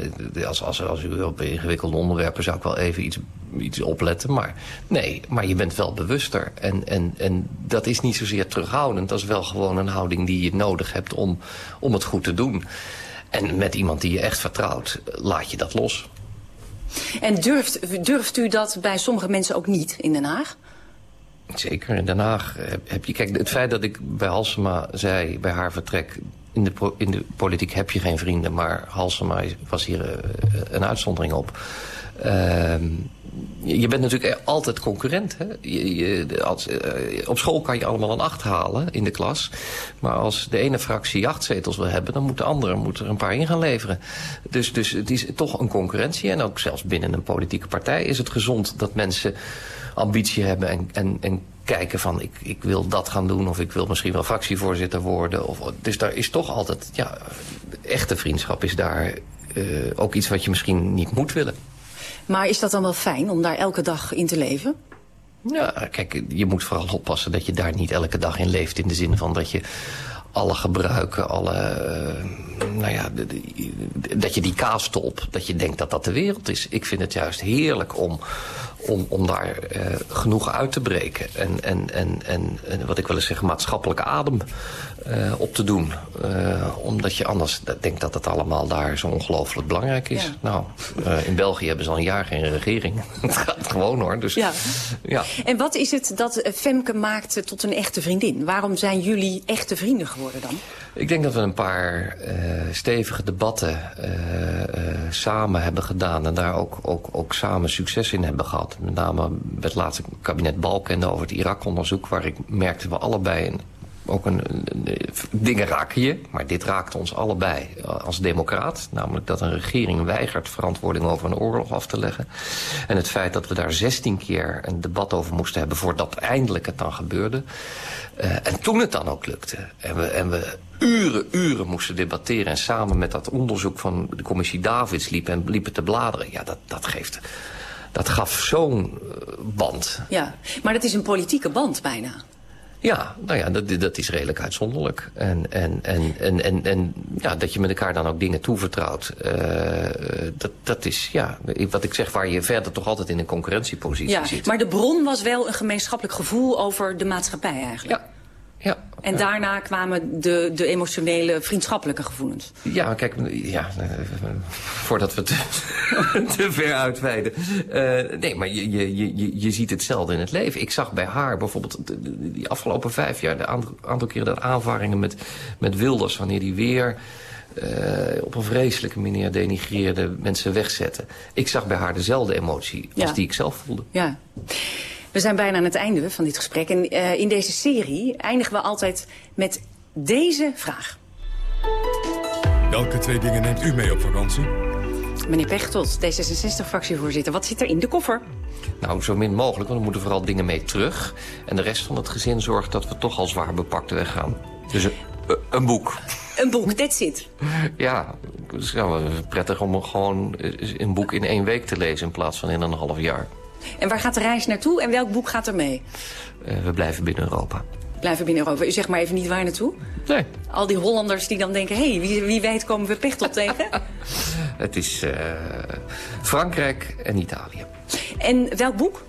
als, als, als u op ingewikkelde onderwerpen zou ik wel even iets, iets opletten. Maar nee, maar je bent wel bewuster. En, en, en dat is niet zozeer terughoudend. Dat is wel gewoon een houding die je nodig hebt om, om het goed te doen. En met iemand die je echt vertrouwt, laat je dat los. En durft, durft u dat bij sommige mensen ook niet in Den Haag? Zeker, in Den Haag heb je... Kijk, het feit dat ik bij Halsema zei, bij haar vertrek... In de, in de politiek heb je geen vrienden, maar Halsema was hier uh, een uitzondering op. Uh, je bent natuurlijk altijd concurrent. Hè? Je, als, uh, op school kan je allemaal een acht halen in de klas. Maar als de ene fractie acht zetels wil hebben... dan moet de andere er een paar in gaan leveren. Dus, dus het is toch een concurrentie. En ook zelfs binnen een politieke partij is het gezond... dat mensen ambitie hebben en, en, en kijken van... Ik, ik wil dat gaan doen of ik wil misschien wel fractievoorzitter worden. Of, dus daar is toch altijd... Ja, echte vriendschap is daar uh, ook iets wat je misschien niet moet willen. Maar is dat dan wel fijn om daar elke dag in te leven? Ja, kijk, je moet vooral oppassen dat je daar niet elke dag in leeft. In de zin van dat je alle gebruiken, alle, uh, nou ja, dat je die kaastolp, dat je denkt dat dat de wereld is. Ik vind het juist heerlijk om, om, om daar uh, genoeg uit te breken. En, en, en, en, en wat ik wel eens zeg, maatschappelijke adem uh, op te doen. Uh, omdat je anders denkt dat het allemaal daar zo ongelooflijk belangrijk is. Ja. Nou, in België hebben ze al een jaar geen regering. het gaat gewoon hoor. Dus, ja. ja. En wat is het dat Femke maakt tot een echte vriendin? Waarom zijn jullie echte vrienden geworden dan? Ik denk dat we een paar stevige debatten samen hebben gedaan... en daar ook, ook, ook samen succes in hebben gehad. Met name met het laatste kabinet Balkenende over het Irak-onderzoek... waar ik merkte we allebei een, ook een, dingen raken je, maar dit raakt ons allebei als democraat. Namelijk dat een regering weigert verantwoording over een oorlog af te leggen. En het feit dat we daar 16 keer een debat over moesten hebben... voordat eindelijk het dan gebeurde... Uh, en toen het dan ook lukte. En we, en we uren, uren moesten debatteren. En samen met dat onderzoek van de commissie Davids liepen, en liepen te bladeren. Ja, dat, dat geeft... Dat gaf zo'n uh, band. Ja, maar dat is een politieke band bijna. Ja, nou ja, dat, dat is redelijk uitzonderlijk. En, en, en, en, en, en ja, dat je met elkaar dan ook dingen toevertrouwt. Uh, dat, dat is, ja, wat ik zeg, waar je verder toch altijd in een concurrentiepositie ja, zit. Maar de bron was wel een gemeenschappelijk gevoel over de maatschappij eigenlijk. Ja. Ja, en daarna kwamen de, de emotionele, vriendschappelijke gevoelens. Ja, kijk, ja, voordat we te, te ver uitweiden. Uh, nee, maar je, je, je, je ziet hetzelfde in het leven. Ik zag bij haar bijvoorbeeld de, de, die afgelopen vijf jaar... de aantal, aantal keren dat aanvaringen met, met Wilders... wanneer die weer uh, op een vreselijke manier denigreerde mensen wegzetten. Ik zag bij haar dezelfde emotie als Ja. die ik zelf voelde. Ja. We zijn bijna aan het einde van dit gesprek. En uh, in deze serie eindigen we altijd met deze vraag. Welke twee dingen neemt u mee op vakantie? Meneer Pechtold, D66-fractievoorzitter, wat zit er in de koffer? Nou, zo min mogelijk, want er moeten vooral dingen mee terug. En de rest van het gezin zorgt dat we toch al zwaar bepakt weggaan. Dus een, een boek. Een boek, that's it. Ja, het is wel prettig om gewoon een boek in één week te lezen... in plaats van in een half jaar. En waar gaat de reis naartoe en welk boek gaat er mee? Eh, we blijven binnen Europa. Blijven binnen Europa. U zegt maar even niet waar naartoe? Nee. Al die Hollanders die dan denken... hé, hey, wie, wie weet komen we Pechtold tegen? Het is eh, Frankrijk en Italië. En welk boek?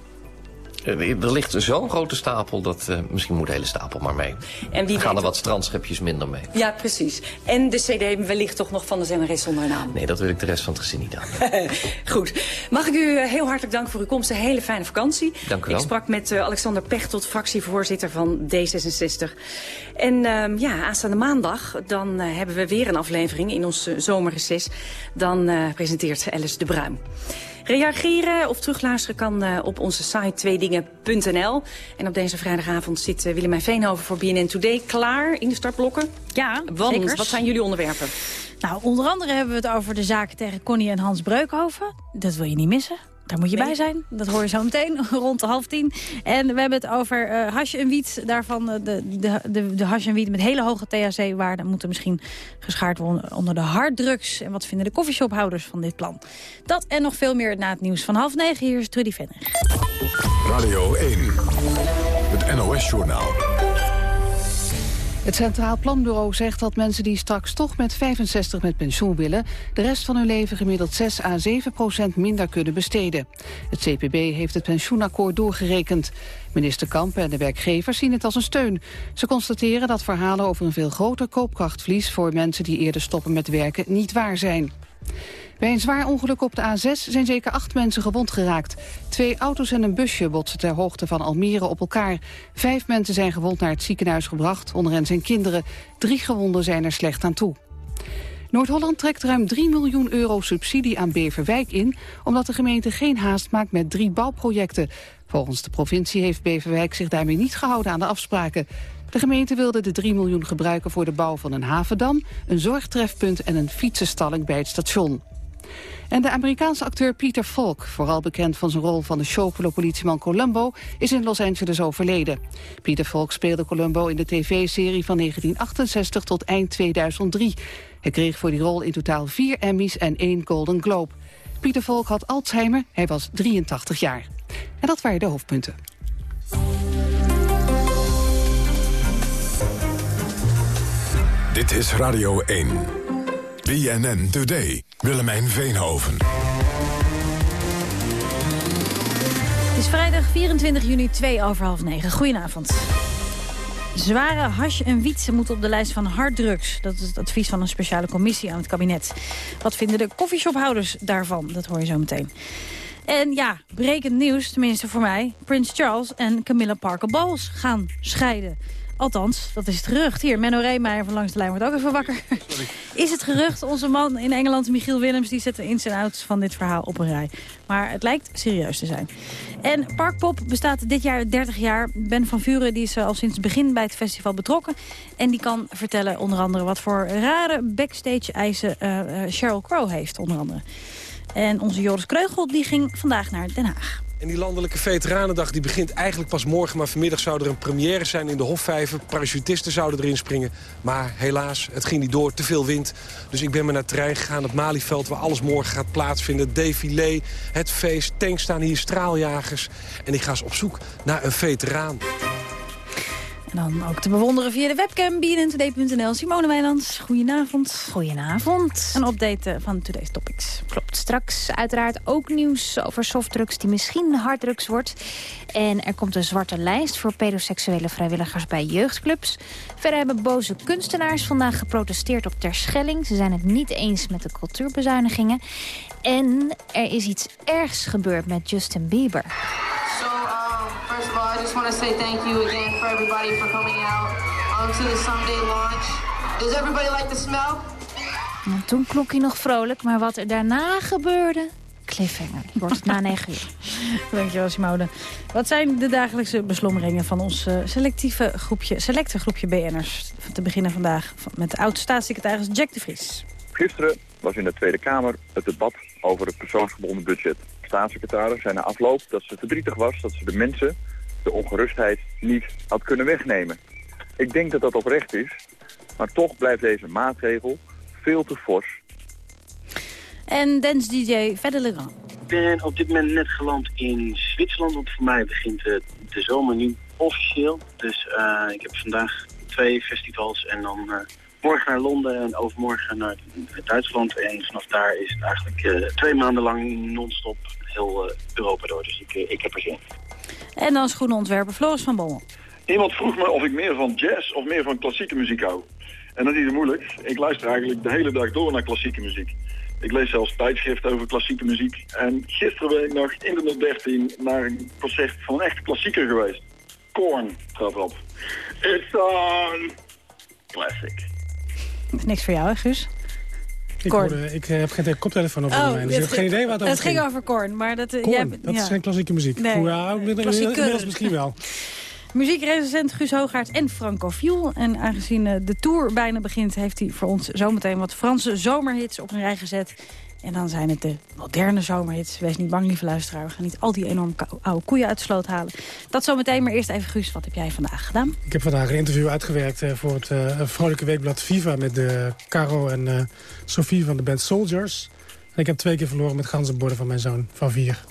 Eh, Er ligt zo'n grote stapel dat eh, misschien moet de hele stapel maar mee. En wie gaan er wat strandschepjes minder mee. Ja, precies. En de cd wellicht toch nog van de zangeres zonder naam. Nee, dat wil ik de rest van het gezin niet aan. Goed. Mag ik u eh, heel hartelijk danken voor uw komst. Een hele fijne vakantie. Dank u wel. Ik sprak met eh, Alexander Pechtold, fractievoorzitter van D66. En ehm, ja, aanstaande maandag dan hebben we weer een aflevering in ons zomerreces. Dan presenteert Alice de Bruin. Reageren of terugluisteren kan eh, op onze site tweedingen.nl. En op deze vrijdagavond zit uh, Willemijn Veenhoven voor BNN Today klaar in de startblokken. Ja, Want, zekers. wat zijn jullie onderwerpen? Nou, onder andere hebben we het over de zaken tegen Connie en Hans Breukhoven. Dat wil je niet missen. Daar moet je Nee. bij zijn. Dat hoor je zo meteen, rond de half tien. En we hebben het over eh hash en wiet. Daarvan eh, de, de, de, de hash en wiet met hele hoge THC-waarden... moeten misschien geschaard worden onder de harddrugs. En wat vinden de koffieshophouders van dit plan? Dat en nog veel meer na het nieuws van half negen. Hier is Trudy Venner. Radio 1, het NOS-journaal. Het Centraal Planbureau zegt dat mensen die straks toch met 65 met pensioen willen... de rest van hun leven gemiddeld 6 à 7 procent minder kunnen besteden. Het CPB heeft het pensioenakkoord doorgerekend. Minister Kamp en de werkgevers zien het als een steun. Ze constateren dat verhalen over een veel groter koopkrachtverlies... voor mensen die eerder stoppen met werken niet waar zijn. Bij een zwaar ongeluk op de A6 zijn zeker acht mensen gewond geraakt. Twee auto's en een busje botsen ter hoogte van Almere op elkaar. Vijf mensen zijn gewond naar het ziekenhuis gebracht, onder hen zijn kinderen. Drie gewonden zijn er slecht aan toe. Noord-Holland trekt ruim 3 miljoen euro subsidie aan Beverwijk in... omdat de gemeente geen haast maakt met drie bouwprojecten. Volgens de provincie heeft Beverwijk zich daarmee niet gehouden aan de afspraken. De gemeente wilde de 3 miljoen gebruiken voor de bouw van een havendam... een zorgtrefpunt en een fietsenstalling bij het station. En de Amerikaanse acteur Peter Falk, vooral bekend van zijn rol van de chocolo-politieman Columbo, is in Los Angeles overleden. Peter Falk speelde Columbo in de tv-serie van 1968 tot eind 2003. Hij kreeg voor die rol in totaal vier Emmys en één Golden Globe. Peter Falk had Alzheimer, hij was 83 jaar. En dat waren de hoofdpunten. Dit is Radio 1. BNN Today. Willemijn Veenhoven. Het is vrijdag 24 juni, 2 over half 9. Goedenavond. Zware hash en wiet moeten op de lijst van harddrugs. Dat is het advies van een speciale commissie aan het kabinet. Wat vinden de koffieshophouders daarvan? Dat hoor je zo meteen. En ja, brekend nieuws, tenminste voor mij. Prins Charles en Camilla Parker Bowles gaan scheiden. Althans, dat is het gerucht. Hier, Menno Reemeijer van Langs de Lijn wordt ook even wakker. Is het gerucht, onze man in Engeland, Michiel Willems... die zet de ins en outs van dit verhaal op een rij. Maar het lijkt serieus te zijn. En Parkpop bestaat dit jaar 30 jaar. Ben van Vuren die is al sinds het begin bij het festival betrokken. En die kan vertellen onder andere wat voor rare backstage-eisen eh, eh, Sheryl Crow heeft, onder andere. En onze Joris Kreugel die ging vandaag naar Den Haag. En die landelijke veteranendag die begint eigenlijk pas morgen... maar vanmiddag zou er een première zijn in de Hofvijver. Parachutisten zouden erin springen. Maar helaas, het ging niet door, te veel wind. Dus ik ben maar naar het terrein gegaan, het Malieveld... waar alles morgen gaat plaatsvinden. Het défilé, het feest, tanks staan hier, straaljagers. En ik ga eens op zoek naar een veteraan. En dan ook te bewonderen via de webcam bnntoday.nl. Simone Wijnands, goedenavond. Goedenavond. Een update eh, van Today's Topics. Klopt. Straks uiteraard ook nieuws over softdrugs die misschien harddrugs wordt. En er komt een zwarte lijst voor pedoseksuele vrijwilligers bij jeugdclubs. Verder hebben boze kunstenaars vandaag geprotesteerd op Terschelling. Ze zijn het niet eens met de cultuurbezuinigingen. En er is iets ergs gebeurd met Justin Bieber. So, um, first of all, I just want to say thank you again for everybody for coming out um, to the Someday launch. Does everybody like the smell? En toen klonk hij nog vrolijk, maar wat er daarna gebeurde... Cliffhanger. Wordt het na negen uur. Dankjewel Simone. Wat zijn de dagelijkse beslommeringen van ons eh, selectieve groepje, selecte groepje BN'ers? Te beginnen vandaag met de oud-staatssecretaris Jack de Vries. Gisteren was in de Tweede Kamer het debat over het persoonsgebonden budget. De staatssecretaris zei na afloop dat ze verdrietig was dat ze de mensen de ongerustheid niet had kunnen wegnemen. Ik denk dat dat oprecht is, maar toch blijft deze maatregel veel te fors. En dance-dj Fedde Legrand. Ik ben op dit moment net geland in Zwitserland, want voor mij begint de zomer nu officieel. Dus eh, ik heb vandaag twee festivals en dan eh, morgen naar Londen en overmorgen naar Duitsland. En vanaf daar is het eigenlijk eh, twee maanden lang non-stop heel eh, Europa door. Dus ik, eh, ik heb er zin in. En dan schoenenontwerper Floris van Bommel. Iemand vroeg me of ik meer van jazz of meer van klassieke muziek hou. En dat is niet moeilijk. Ik luister eigenlijk de hele dag door naar klassieke muziek. Ik lees zelfs tijdschriften over klassieke muziek. En gisteren ben ik nog in de 13 naar een concert van een echte klassieker geweest. Korn trad op. It's on! Classic. Niks voor jou, hè, Guus? Ik, hoorde- ik eh, heb geen koptelefoon over Oh, mij, dus ik heb het geen ging- idee waar het over Het ging over Korn, maar dat... eh, Korn, jij- dat ja. is geen klassieke muziek. Nee, ja, inmiddels- klassieker. inmiddels misschien wel. Muziekrecensent Guus Hoogaerts en Franco Viel. En aangezien eh, de tour bijna begint... heeft hij voor ons zometeen wat Franse zomerhits op een rij gezet. En dan zijn het de moderne zomerhits. Wees niet bang, lieve luisteraar. We gaan niet al die enorm kou- oude koeien uit de sloot halen. Dat zometeen, maar eerst even Guus. Wat heb jij vandaag gedaan? Ik heb vandaag een interview uitgewerkt eh, voor het eh, vrolijke weekblad Viva... met de Caro en eh, Sophie van de band Soldiers. En ik heb twee keer verloren met ganzenborden van mijn zoon van vier.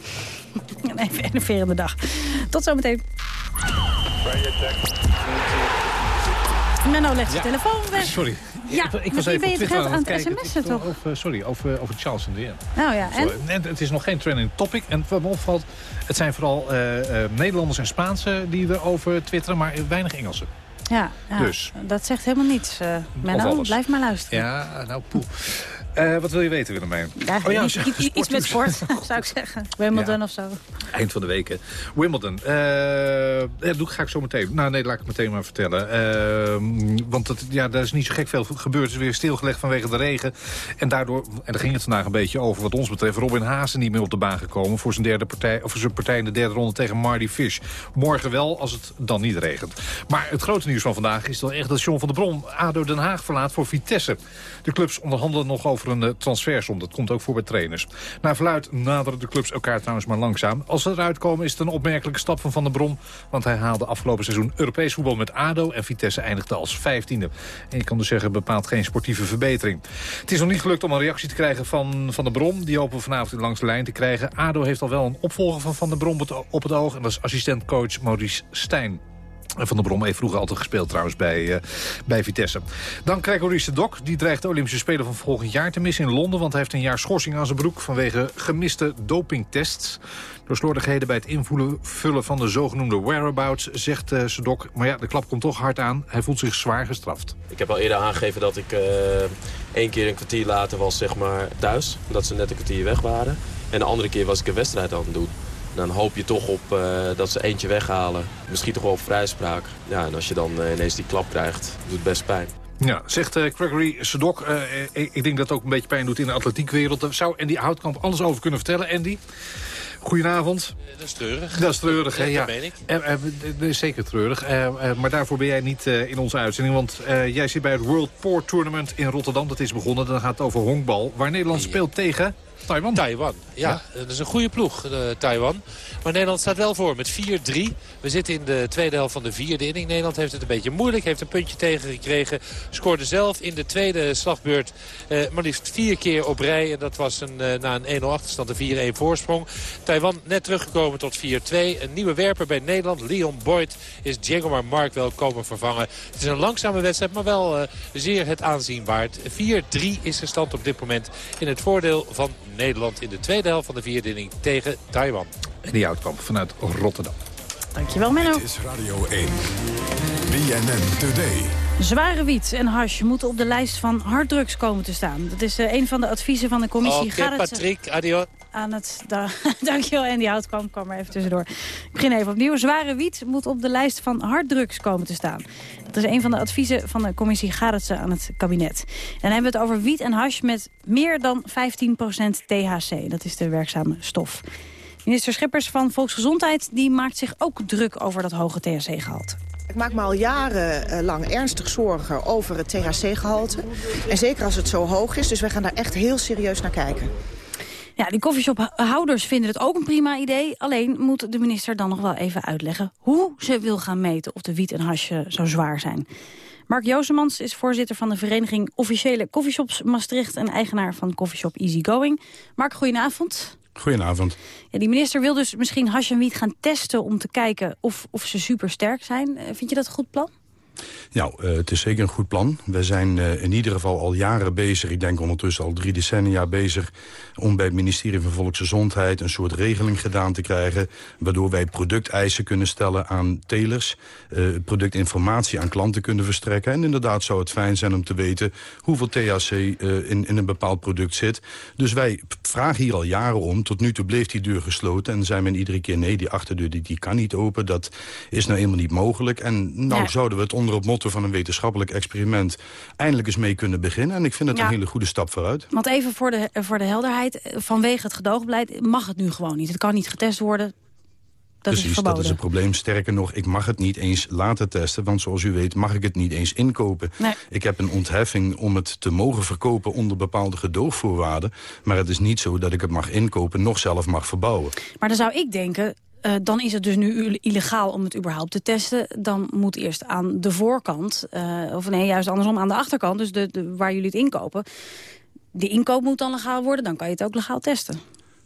Een even enerverende dag. Tot zometeen. Menno legt zijn telefoon weg. Sorry. Ja, ik, ik was even ben je het aan het sms'en, toch? Over, sorry, over, over Charles en Deer. Nou ja, en? Het is nog geen trending topic. En wat me opvalt, het zijn vooral eh, eh, Nederlanders en Spaanse die erover twitteren, maar weinig Engelsen. Ja, ja, Dus. dat zegt helemaal niets. Of Menno, blijf maar luisteren. Ja, nou poeh. Eh, wat wil je weten, Willemijn? Ja, Oh ja, iets, iets- iets met sport, zou ik zeggen. Wimbledon Ja. of zo. Eind van de week, hè. Wimbledon. Eh, dat doe, ga ik zo meteen. Nou, nee, laat ik het meteen maar vertellen. Eh, want het, ja, daar is niet zo gek veel gebeurd. Het is weer stilgelegd vanwege de regen. En daardoor, en daar ging het vandaag een beetje over wat ons betreft... Robin Haase niet meer op de baan gekomen... voor zijn, derde partij, of voor zijn partij in de derde ronde tegen Marty Fish. Morgen wel, als het dan niet regent. Maar het grote nieuws van vandaag is toch echt dat John van der Brom... ADO Den Haag verlaat voor Vitesse. De clubs onderhandelen nog over een eh, transfersom. Dat komt ook voor bij trainers. Naar verluid naderen de clubs elkaar trouwens maar langzaam. Als ze eruit komen is het een opmerkelijke stap van Van der Brom. Want hij haalde afgelopen seizoen Europees voetbal met ADO... en Vitesse eindigde als vijftiende. En je kan dus zeggen, bepaalt geen sportieve verbetering. Het is nog niet gelukt om een reactie te krijgen van Van der Brom. Die hopen we vanavond langs de lijn te krijgen. ADO heeft al wel een opvolger van Van der Brom op het- op het oog. En dat is assistentcoach Maurice Stijn. Van der Brom heeft vroeger altijd gespeeld trouwens bij, eh, bij Vitesse. Dan Gregory Sedok. Die dreigt de Olympische Spelen van volgend jaar te missen in Londen. Want hij heeft een jaar schorsing aan zijn broek vanwege gemiste dopingtests. Door slordigheden bij het invoelen vullen van de zogenoemde whereabouts, zegt eh Sedok. Maar ja, de klap komt toch hard aan. Hij voelt zich zwaar gestraft. Ik heb al eerder aangegeven dat ik eh één keer een kwartier later was zeg maar, thuis. Dat ze net een kwartier weg waren. En de andere keer was ik een wedstrijd aan het doen. Dan hoop je toch op eh, dat ze eentje weghalen. Misschien toch wel op vrijspraak. Ja, en als je dan eh, ineens die klap krijgt, doet het best pijn. Ja, zegt eh, Gregory Sedok. eh, ik, denk dat het ook een beetje pijn doet in de atletiekwereld. Daar zou Andy Houtkamp alles over kunnen vertellen. Andy, goedenavond. Dat is treurig. Dat is treurig, hè? Ja, dat meen ik. Eh, eh, dat is zeker treurig. Eh, maar daarvoor ben jij niet eh, in onze uitzending. Want eh, jij zit bij het World Port Tournament in Rotterdam. Dat is begonnen. Dan gaat het over honkbal. Waar Nederland speelt tegen Taiwan. Taiwan, ja. Dat is een goede ploeg, eh, Taiwan. Maar Nederland staat wel voor met 4-3. We zitten in de tweede helft van de vierde inning. Nederland heeft het een beetje moeilijk. Heeft een puntje tegengekregen. Scoorde zelf in de tweede slagbeurt eh, maar liefst vier keer op rij. En dat was een, eh, na een 1-0 achterstand een 4-1 voorsprong. Taiwan net teruggekomen tot 4-2. Een nieuwe werper bij Nederland. Leon Boyd is Diego Mark wel komen vervangen. Het is een langzame wedstrijd, maar wel eh, zeer het aanzien waard. 4-3 is de stand op dit moment in het voordeel van Nederland... in de tweede helft van de vierde inning tegen Taiwan. Andy Houtkamp vanuit Rotterdam. Dankjewel, Menno. Dit is Radio 1. BNN Today. Zware wiet en hash moeten op de lijst van harddrugs komen te staan. Dat is eh, een van de adviezen van de commissie. Oké, Gaat het, eh, Patrick, adios. Aan het... Da Dankjewel, Andy Houtkamp. kwam er even tussendoor. Ik begin even opnieuw. Zware wiet moet op de lijst van harddrugs komen te staan. Dat is een van de adviezen van de commissie Garetsen aan het kabinet. En dan hebben we het over wiet en hash met meer dan 15% THC. Dat is de werkzame stof. Minister Schippers van Volksgezondheid die maakt zich ook druk over dat hoge THC-gehalte. Ik maak me al jarenlang ernstig zorgen over het THC-gehalte. En zeker als het zo hoog is. Dus wij gaan daar echt heel serieus naar kijken. Ja, die koffieshophouders vinden het ook een prima idee. Alleen moet de minister dan nog wel even uitleggen... hoe ze wil gaan meten of de wiet en hasje zo zwaar zijn. Mark Jozemans is voorzitter van de vereniging Officiële Coffeeshops Maastricht... en eigenaar van coffeeshop Easygoing. Mark, goedenavond. Goedenavond. Ja, die minister wil dus misschien hash en wiet gaan testen om te kijken of, of ze supersterk zijn. Eh, vind je dat een goed plan? Nou, uh, het is zeker een goed plan. We zijn uh, in ieder geval al jaren bezig, ik denk ondertussen al drie decennia bezig... om bij het ministerie van Volksgezondheid een soort regeling gedaan te krijgen... waardoor wij producteisen kunnen stellen aan telers... Uh, productinformatie aan klanten kunnen verstrekken. En inderdaad zou het fijn zijn om te weten hoeveel THC in, in een bepaald product zit. Dus wij vragen hier al jaren om. Tot nu toe bleef die deur gesloten en zijn men iedere keer... nee, die achterdeur die, die kan niet open, dat is nou eenmaal niet mogelijk. En nou ja. zouden we het onder op motto van een wetenschappelijk experiment... eindelijk eens mee kunnen beginnen. En ik vind het ja. een hele goede stap vooruit. Want even voor de, voor de helderheid, vanwege het gedoogbeleid mag het nu gewoon niet. Het kan niet getest worden. Dat Precies, is dat is het probleem. Sterker nog, ik mag het niet eens laten testen. Want zoals u weet mag ik het niet eens inkopen. Nee. Ik heb een ontheffing om het te mogen verkopen onder bepaalde gedoogvoorwaarden. Maar het is niet zo dat ik het mag inkopen, nog zelf mag verbouwen. Maar dan zou ik denken, uh, dan is het dus nu illegaal om het überhaupt te testen. Dan moet eerst aan de voorkant, uh, of nee, juist andersom aan de achterkant... dus de, de, waar jullie het inkopen, de inkoop moet dan legaal worden... dan kan je het ook legaal testen.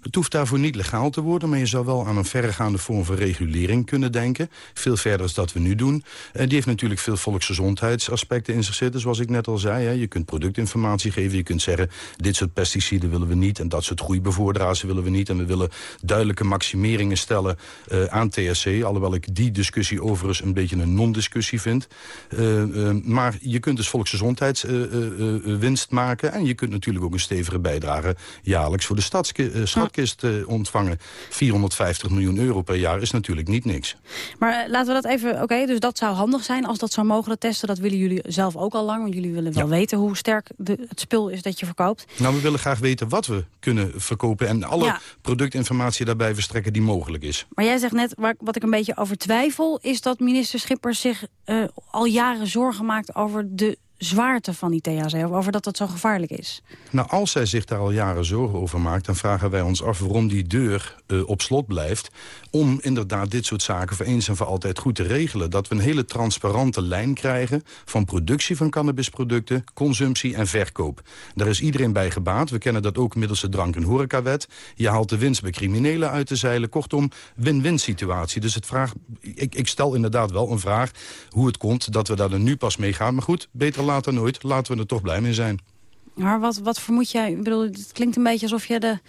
Het hoeft daarvoor niet legaal te worden... maar je zou wel aan een verregaande vorm van regulering kunnen denken. Veel verder als dat we nu doen. En die heeft natuurlijk veel volksgezondheidsaspecten in zich zitten... zoals ik net al zei. Hè. Je kunt productinformatie geven. Je kunt zeggen, dit soort pesticiden willen we niet... en dat soort groeibevoordraars willen we niet. En we willen duidelijke maximeringen stellen uh, aan THC. Alhoewel ik die discussie overigens een beetje een non-discussie vind. Uh, maar je kunt dus volksgezondheidswinst maken... en je kunt natuurlijk ook een stevige bijdrage jaarlijks voor de stadskist schatkist uh, ontvangen. 450 miljoen euro per jaar is natuurlijk niet niks. Maar uh, laten we dat even... Oké, okay, dus dat zou handig zijn als dat zou mogen testen. Dat willen jullie zelf ook al lang. Want jullie willen wel ja. weten hoe sterk de, het spul is dat je verkoopt. Nou, we willen graag weten wat we kunnen verkopen. En alle ja. productinformatie daarbij verstrekken die mogelijk is. Maar jij zegt net, waar, wat ik een beetje over twijfel... is dat minister Schippers zich uh, al jaren zorgen maakt over de zwaarte van die THC, over dat dat zo gevaarlijk is? Nou, als zij zich daar al jaren zorgen over maakt... dan vragen wij ons af waarom die deur uh, op slot blijft... om inderdaad dit soort zaken voor eens en voor altijd goed te regelen. Dat we een hele transparante lijn krijgen... van productie van cannabisproducten, consumptie en verkoop. Daar is iedereen bij gebaat. We kennen dat ook middels de drank- en horecawet. Je haalt de winst bij criminelen uit de zeilen. Kortom, win-win situatie. Dus het vraag, ik, stel inderdaad wel een vraag hoe het komt... dat we daar nu pas mee gaan. Maar goed, beter later nooit. Laten we er toch blij mee zijn. Maar wat, wat vermoed jij? Ik bedoel, het klinkt een beetje alsof je de,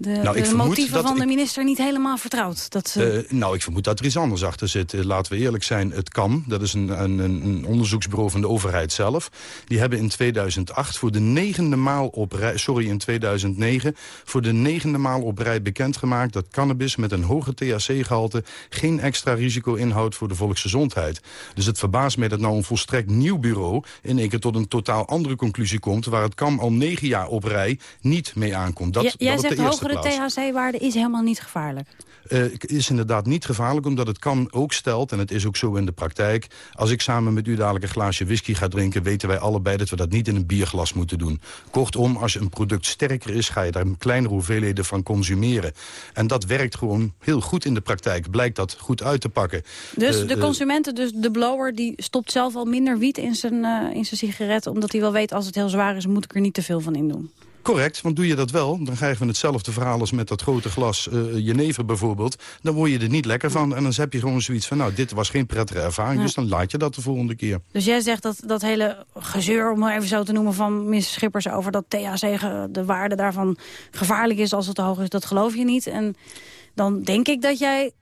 de, nou, de motieven van de minister niet helemaal vertrouwt. Dat. Uh, nou, ik vermoed dat er iets anders achter zit. Uh, laten we eerlijk zijn, het kan. Dat is een, een, een, onderzoeksbureau van de overheid zelf. Die hebben in 2008 voor de negende maal op rij... Sorry, in 2009 voor de negende maal op rij bekendgemaakt... dat cannabis met een hoge THC-gehalte... geen extra risico inhoudt voor de volksgezondheid. Dus het verbaast mij dat nou een volstrekt nieuw bureau... in één keer tot een totaal andere conclusie komt... waar het kan al negen jaar op rij niet mee aankomt. Dat, J jij dat zegt de hogere THC-waarde is helemaal niet gevaarlijk. Uh, is inderdaad niet gevaarlijk, omdat het kan ook stelt... en het is ook zo in de praktijk... als ik samen met u dadelijk een glaasje whisky ga drinken... weten wij allebei dat we dat niet in een bierglas moeten doen. Kortom, als een product sterker is... ga je daar kleinere hoeveelheden van consumeren. En dat werkt gewoon heel goed in de praktijk. Blijkt dat goed uit te pakken. Dus uh, de consumenten, dus de blower... die stopt zelf al minder wiet in zijn, uh, in zijn sigaret... omdat hij wel weet als het heel zwaar is... moet ik er niet te veel van in doen. Correct, want doe je dat wel, dan krijgen we hetzelfde verhaal als met dat grote glas uh, jenever bijvoorbeeld. Dan word je er niet lekker van en dan heb je gewoon zoiets van, nou, dit was geen prettige ervaring, ja. dus dan laat je dat de volgende keer. Dus jij zegt dat dat hele gezeur, om het even zo te noemen, van minister Schippers over dat THC, de waarde daarvan gevaarlijk is als het te hoog is, dat geloof je niet. En dan denk ik dat jij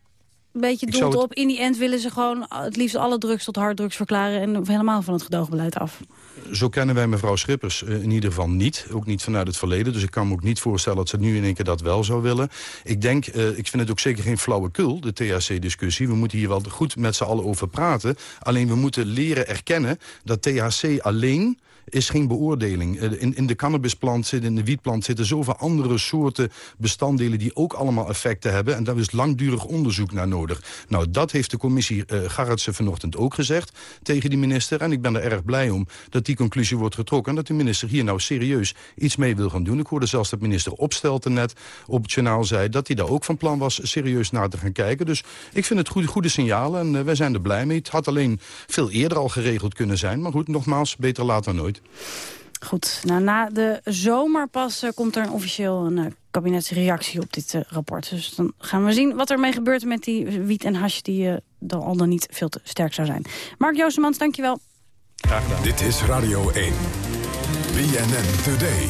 een beetje doelt het... op, in die end willen ze gewoon het liefst alle drugs tot harddrugs verklaren en helemaal van het gedoogbeleid af zo kennen wij mevrouw Schippers uh, in ieder geval niet. Ook niet vanuit het verleden. Dus ik kan me ook niet voorstellen dat ze nu in één keer dat wel zou willen. Ik denk, uh, ik vind het ook zeker geen flauwekul, de THC-discussie. We moeten hier wel goed met z'n allen over praten. Alleen we moeten leren erkennen dat THC alleen is geen beoordeling. In, in de cannabisplant zitten, in de wietplant zitten zoveel andere soorten bestanddelen die ook allemaal effecten hebben. En daar is langdurig onderzoek naar nodig. Nou, dat heeft de commissie uh, Garretsen vanochtend ook gezegd tegen die minister. En ik ben er erg blij om dat die conclusie wordt getrokken. En dat de minister hier nou serieus iets mee wil gaan doen. Ik hoorde zelfs dat minister Opstelten net op het journaal zei dat hij daar ook van plan was serieus naar te gaan kijken. Dus ik vind het goede, goede signalen en uh, wij zijn er blij mee. Het had alleen veel eerder al geregeld kunnen zijn. Maar goed, nogmaals, beter laat dan nooit. Goed, nou, na de zomer pas eh, komt er officieel een uh, kabinetsreactie op dit uh, rapport. Dus dan gaan we zien wat er mee gebeurt met die wiet en hash... die dan al dan niet veel te sterk zou zijn. Mark Joosemans, dankjewel. Graag gedaan. Dit is Radio 1. BNN Today.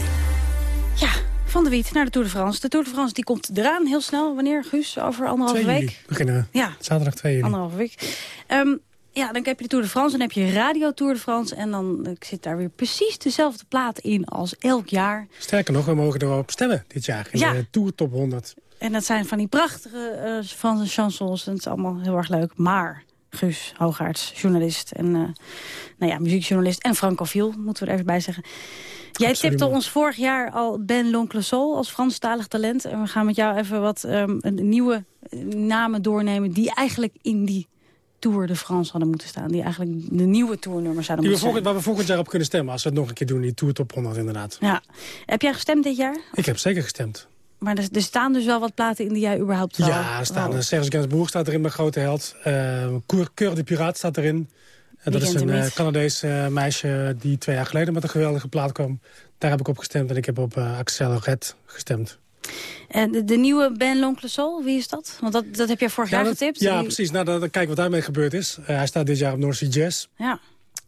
Ja, van de Wiet naar de Tour de France. De Tour de France die komt eraan heel snel. Wanneer, Guus? Over anderhalve week? Beginnen we. Ja. Zaterdag 2 juli. Anderhalve week. Um, ja, dan heb je de Tour de France, dan heb je Radio Tour de France... en dan zit daar weer precies dezelfde plaat in als elk jaar. Sterker nog, we mogen erop stemmen dit jaar in ja. de Tour Top 100. En dat zijn van die prachtige uh, Franse chansons. En het is allemaal heel erg leuk. Maar Guus Hoogaerts, journalist en uh, nou ja, muziekjournalist... en francofiel, moeten we er even bij zeggen. Jij tipte ons vorig jaar al Ben L'Oncle Soul als Franstalig talent. En we gaan met jou even wat um, nieuwe namen doornemen... die eigenlijk in die Tour de France hadden moeten staan. Die eigenlijk de nieuwe tournummers zouden die moeten zijn. Waar we volgend jaar op kunnen stemmen. Als we het nog een keer doen, die Tour Top 100 inderdaad. Ja. Heb jij gestemd dit jaar? Ik heb zeker gestemd. Maar er, er staan dus wel wat platen in die jij überhaupt wel... Ja, er staan. Oh. Serge Gainsbourg staat erin, mijn grote held. Uh, Cœur de Piraat staat erin. En dat is een uh, Canadees uh, meisje die twee jaar geleden met een geweldige plaat kwam. Daar heb ik op gestemd en ik heb op uh, Axel Red gestemd. En de, de, nieuwe Ben L'Oncle Soul, wie is dat? Want dat, dat heb jij vorig ja, jaar dat, getipt. Ja, die... precies. Nou, dan, kijk wat daarmee gebeurd is. Uh, hij staat dit jaar op North Sea Jazz. Ja.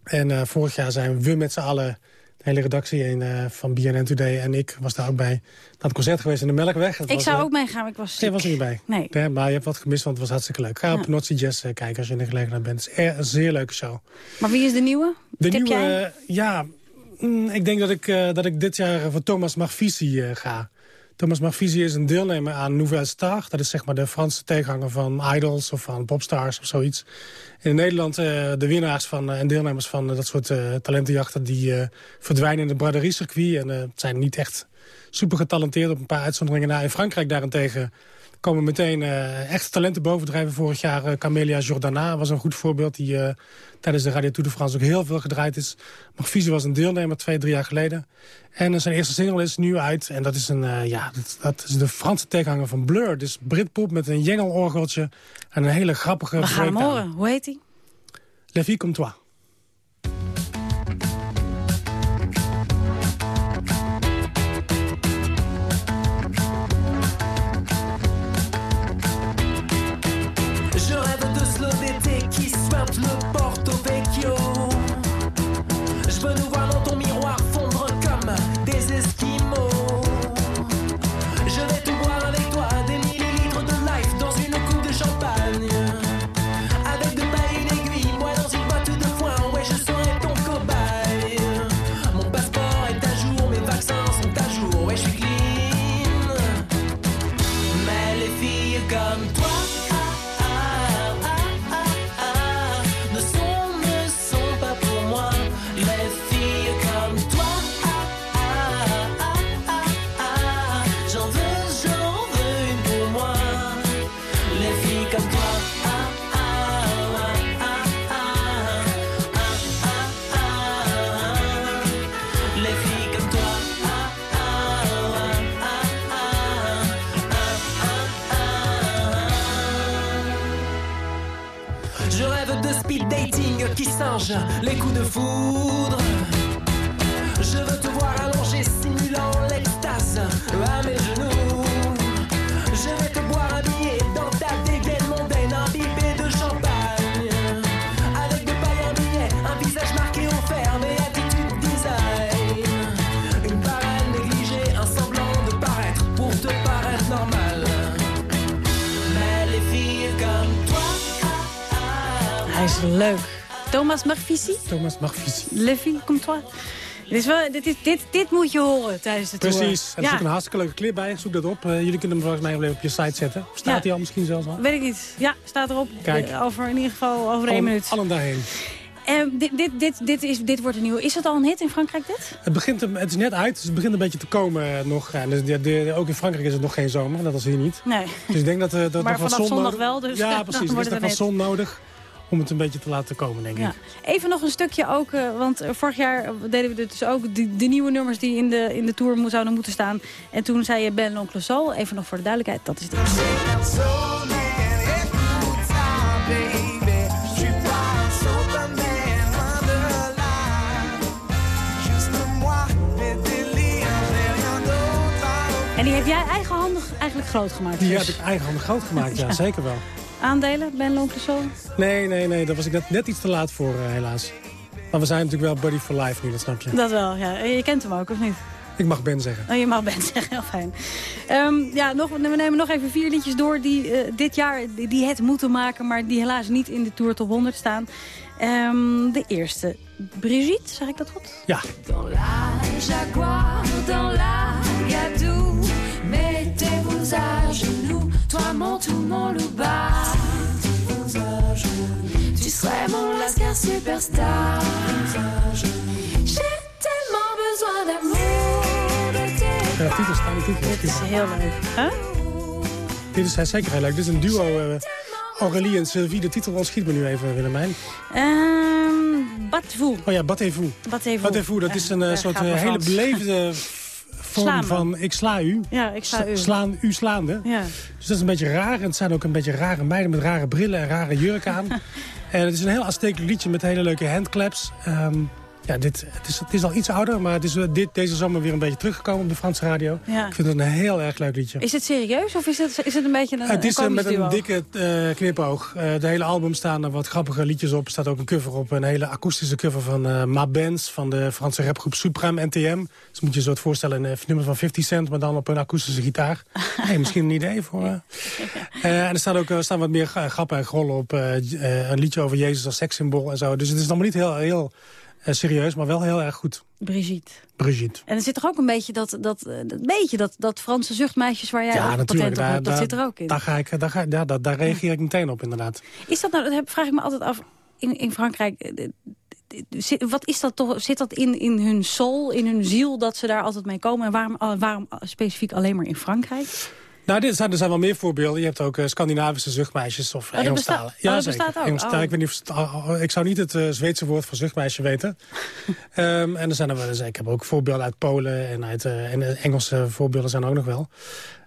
En uh, vorig jaar zijn we met z'n allen, de hele redactie in, uh, van BNN Today en ik was daar ook bij. naar het concert geweest in de Melkweg. Dat ik was, zou ook meegaan, ik was Nee, was er niet bij. Nee. nee. Maar je hebt wat gemist, want het was hartstikke leuk. Ga ja. op North Sea Jazz kijken als je in de gelegenheid bent. Het is een zeer leuke show. Maar wie is de nieuwe? De Tip nieuwe, jij? ja... Mm, ik denk dat ik, dat ik dit jaar voor Thomas Magvisi ga. Thomas Magvisi is een deelnemer aan Nouvelle Star. Dat is zeg maar de Franse tegenhanger van Idols of van Popstars of zoiets. In Nederland uh, de winnaars van, uh, en deelnemers van uh, dat soort talentenjachten... die verdwijnen in het braderie-circuit. En zijn niet echt super getalenteerd op een paar uitzonderingen na. In Frankrijk daarentegen komen meteen echte talenten bovendrijven. Vorig jaar Camelia Jordana was een goed voorbeeld... die tijdens de Radio Tour de France ook heel veel gedraaid is. Magvisi was een deelnemer twee, drie jaar geleden. En zijn eerste single is nu uit. En dat is, een, uh, ja, dat, dat, is de Franse tegenhanger van Blur. Dus Britpop met een jengelorgeltje en een hele grappige We gaan hem horen. Hoe heet hij? La vie comme toi. Les coups de foudre. Je veux te voir allongé simulant l'extase à mes genoux. Je vais te boire un billet dans ta dégaine mondaine, imbibé de champagne. Avec de paille un billet, un visage marqué au fer, mais attitude design. Une parade négligée, un semblant de paraître pour te paraître normal. Mais les filles comme toi. Hij is leuk. Thomas Magvisi? Thomas Magvisi. Levi, kom toi. Dit, is wel, dit, is, dit, dit moet je horen tijdens de tour. Precies. En er ja. zit een hartstikke leuke clip bij. Zoek dat op. Uh, jullie kunnen hem volgens mij even op je site zetten. Staat Ja. hij al misschien zelfs al? Weet ik niet. Ja, staat erop. Kijk. Eh, Over, in ieder geval over één minuut. Allen daarheen. En dit, dit, dit, dit, is, dit wordt een nieuwe. Is het al een hit in Frankrijk, dit? Het, begint, het is net uit, dus het begint een beetje te komen eh, nog. Dus de- de- ook in Frankrijk is het nog geen zomer, dat was hier niet. Nee. Dus ik denk dat, eh, dat Maar vanaf zon zondag wel, dus Ja, dan precies. Er is het nog wat hit. zon nodig om het een beetje te laten komen, denk ja. ik. Even nog een stukje ook, eh, want eh, vorig jaar deden we dus ook de, de nieuwe nummers die in de, in de tour zouden moeten staan. En toen zei je Ben L'Onclosol, even nog voor de duidelijkheid, dat is dit. En die heb jij eigenhandig eigenlijk groot gemaakt? Die dus. heb ik eigenhandig groot gemaakt, ja, zeker wel. Aandelen, Ben Loncleso? Nee, nee, nee, daar was ik net, net iets te laat voor, eh, helaas. Maar we zijn natuurlijk wel buddy for life nu, dat snap je. Dat wel, ja. Je kent hem ook, of niet? Ik mag Ben zeggen. Oh, je mag Ben zeggen, heel fijn. Ehm, ja, nog, we nemen nog even vier liedjes door die eh, dit jaar die, het moeten maken... maar die helaas niet in de Tour Top 100 staan. Ehm, de eerste, Brigitte, zeg ik dat goed? Ja. Dans la Jaguar, dans la mettez-vous à genoux, toi mon tout mon louba. Tu serais mon lascar superstar. J'ai tellement besoin d'amour Ja. Dit is heel leuk. Huh? Dit is zeker heel leuk. Dit is een duo, eh Aurélie en Sylvie. De titel ontschiet me nu even, Willemijn. Ehm Batvou. Oh ja. Battez-vous. Battez-vous, dat is een Ja, soort me hele beleefde vorm Slaan van ik sla u. Ja, ik sla u. Slaan, u slaande. Ja. Dus dat is een beetje raar. En het zijn ook een beetje rare meiden met rare brillen en rare jurken aan. en het is een heel aanstekelijk liedje met hele leuke handclaps. Ehm, ja, dit, het, is, het is al iets ouder, maar het is eh, dit, deze zomer weer een beetje teruggekomen op de Franse radio. Ja. Ik vind het een heel erg leuk liedje. Is het serieus of is het, is het een beetje een, het is een eh, met een duo? dikke eh, knipoog. De hele album staan er wat grappige liedjes op. Er staat ook een cover op. Een hele akoestische cover van Ma Benz van de Franse rapgroep Supreme NTM. Dus moet je je zo het voorstellen, een nummer van 50 Cent, maar dan op een akoestische gitaar. hey, misschien een idee voor... en er staan ook staan wat meer grappen en grollen op. een liedje over Jezus als sekssymbool en zo. Dus het is allemaal niet heel, heel eh, serieus, maar wel heel erg goed. Brigitte. Brigitte. En er zit toch ook een beetje dat, dat, eh, dat, beetje dat, dat Franse zuchtmeisjes waar jij ja, natuurlijk. op dat daar- zit er ook in. Daar, ga ik, daar, ga, ja, daar, daar reageer ik meteen op, inderdaad. Is dat nou, dat vraag ik me altijd af, in, in Frankrijk, eh, zit, wat is dat toch, zit dat in, in hun soul, in hun ziel, dat ze daar altijd mee komen? En waarom, waarom specifiek alleen maar in Frankrijk? Nou, dit zijn, er zijn wel meer voorbeelden. Je hebt ook eh, Scandinavische zuchtmeisjes of dat Engelstalen. oh, dat zeker. bestaat ook. Engelstalen. Oh. Ik, weet niet of oh, oh, ik zou niet het eh, Zweedse woord voor zuchtmeisje weten. Ehm, en er zijn er wel, eens- ik heb ook voorbeelden uit Polen en, uit, eh, en Engelse voorbeelden zijn er ook nog wel.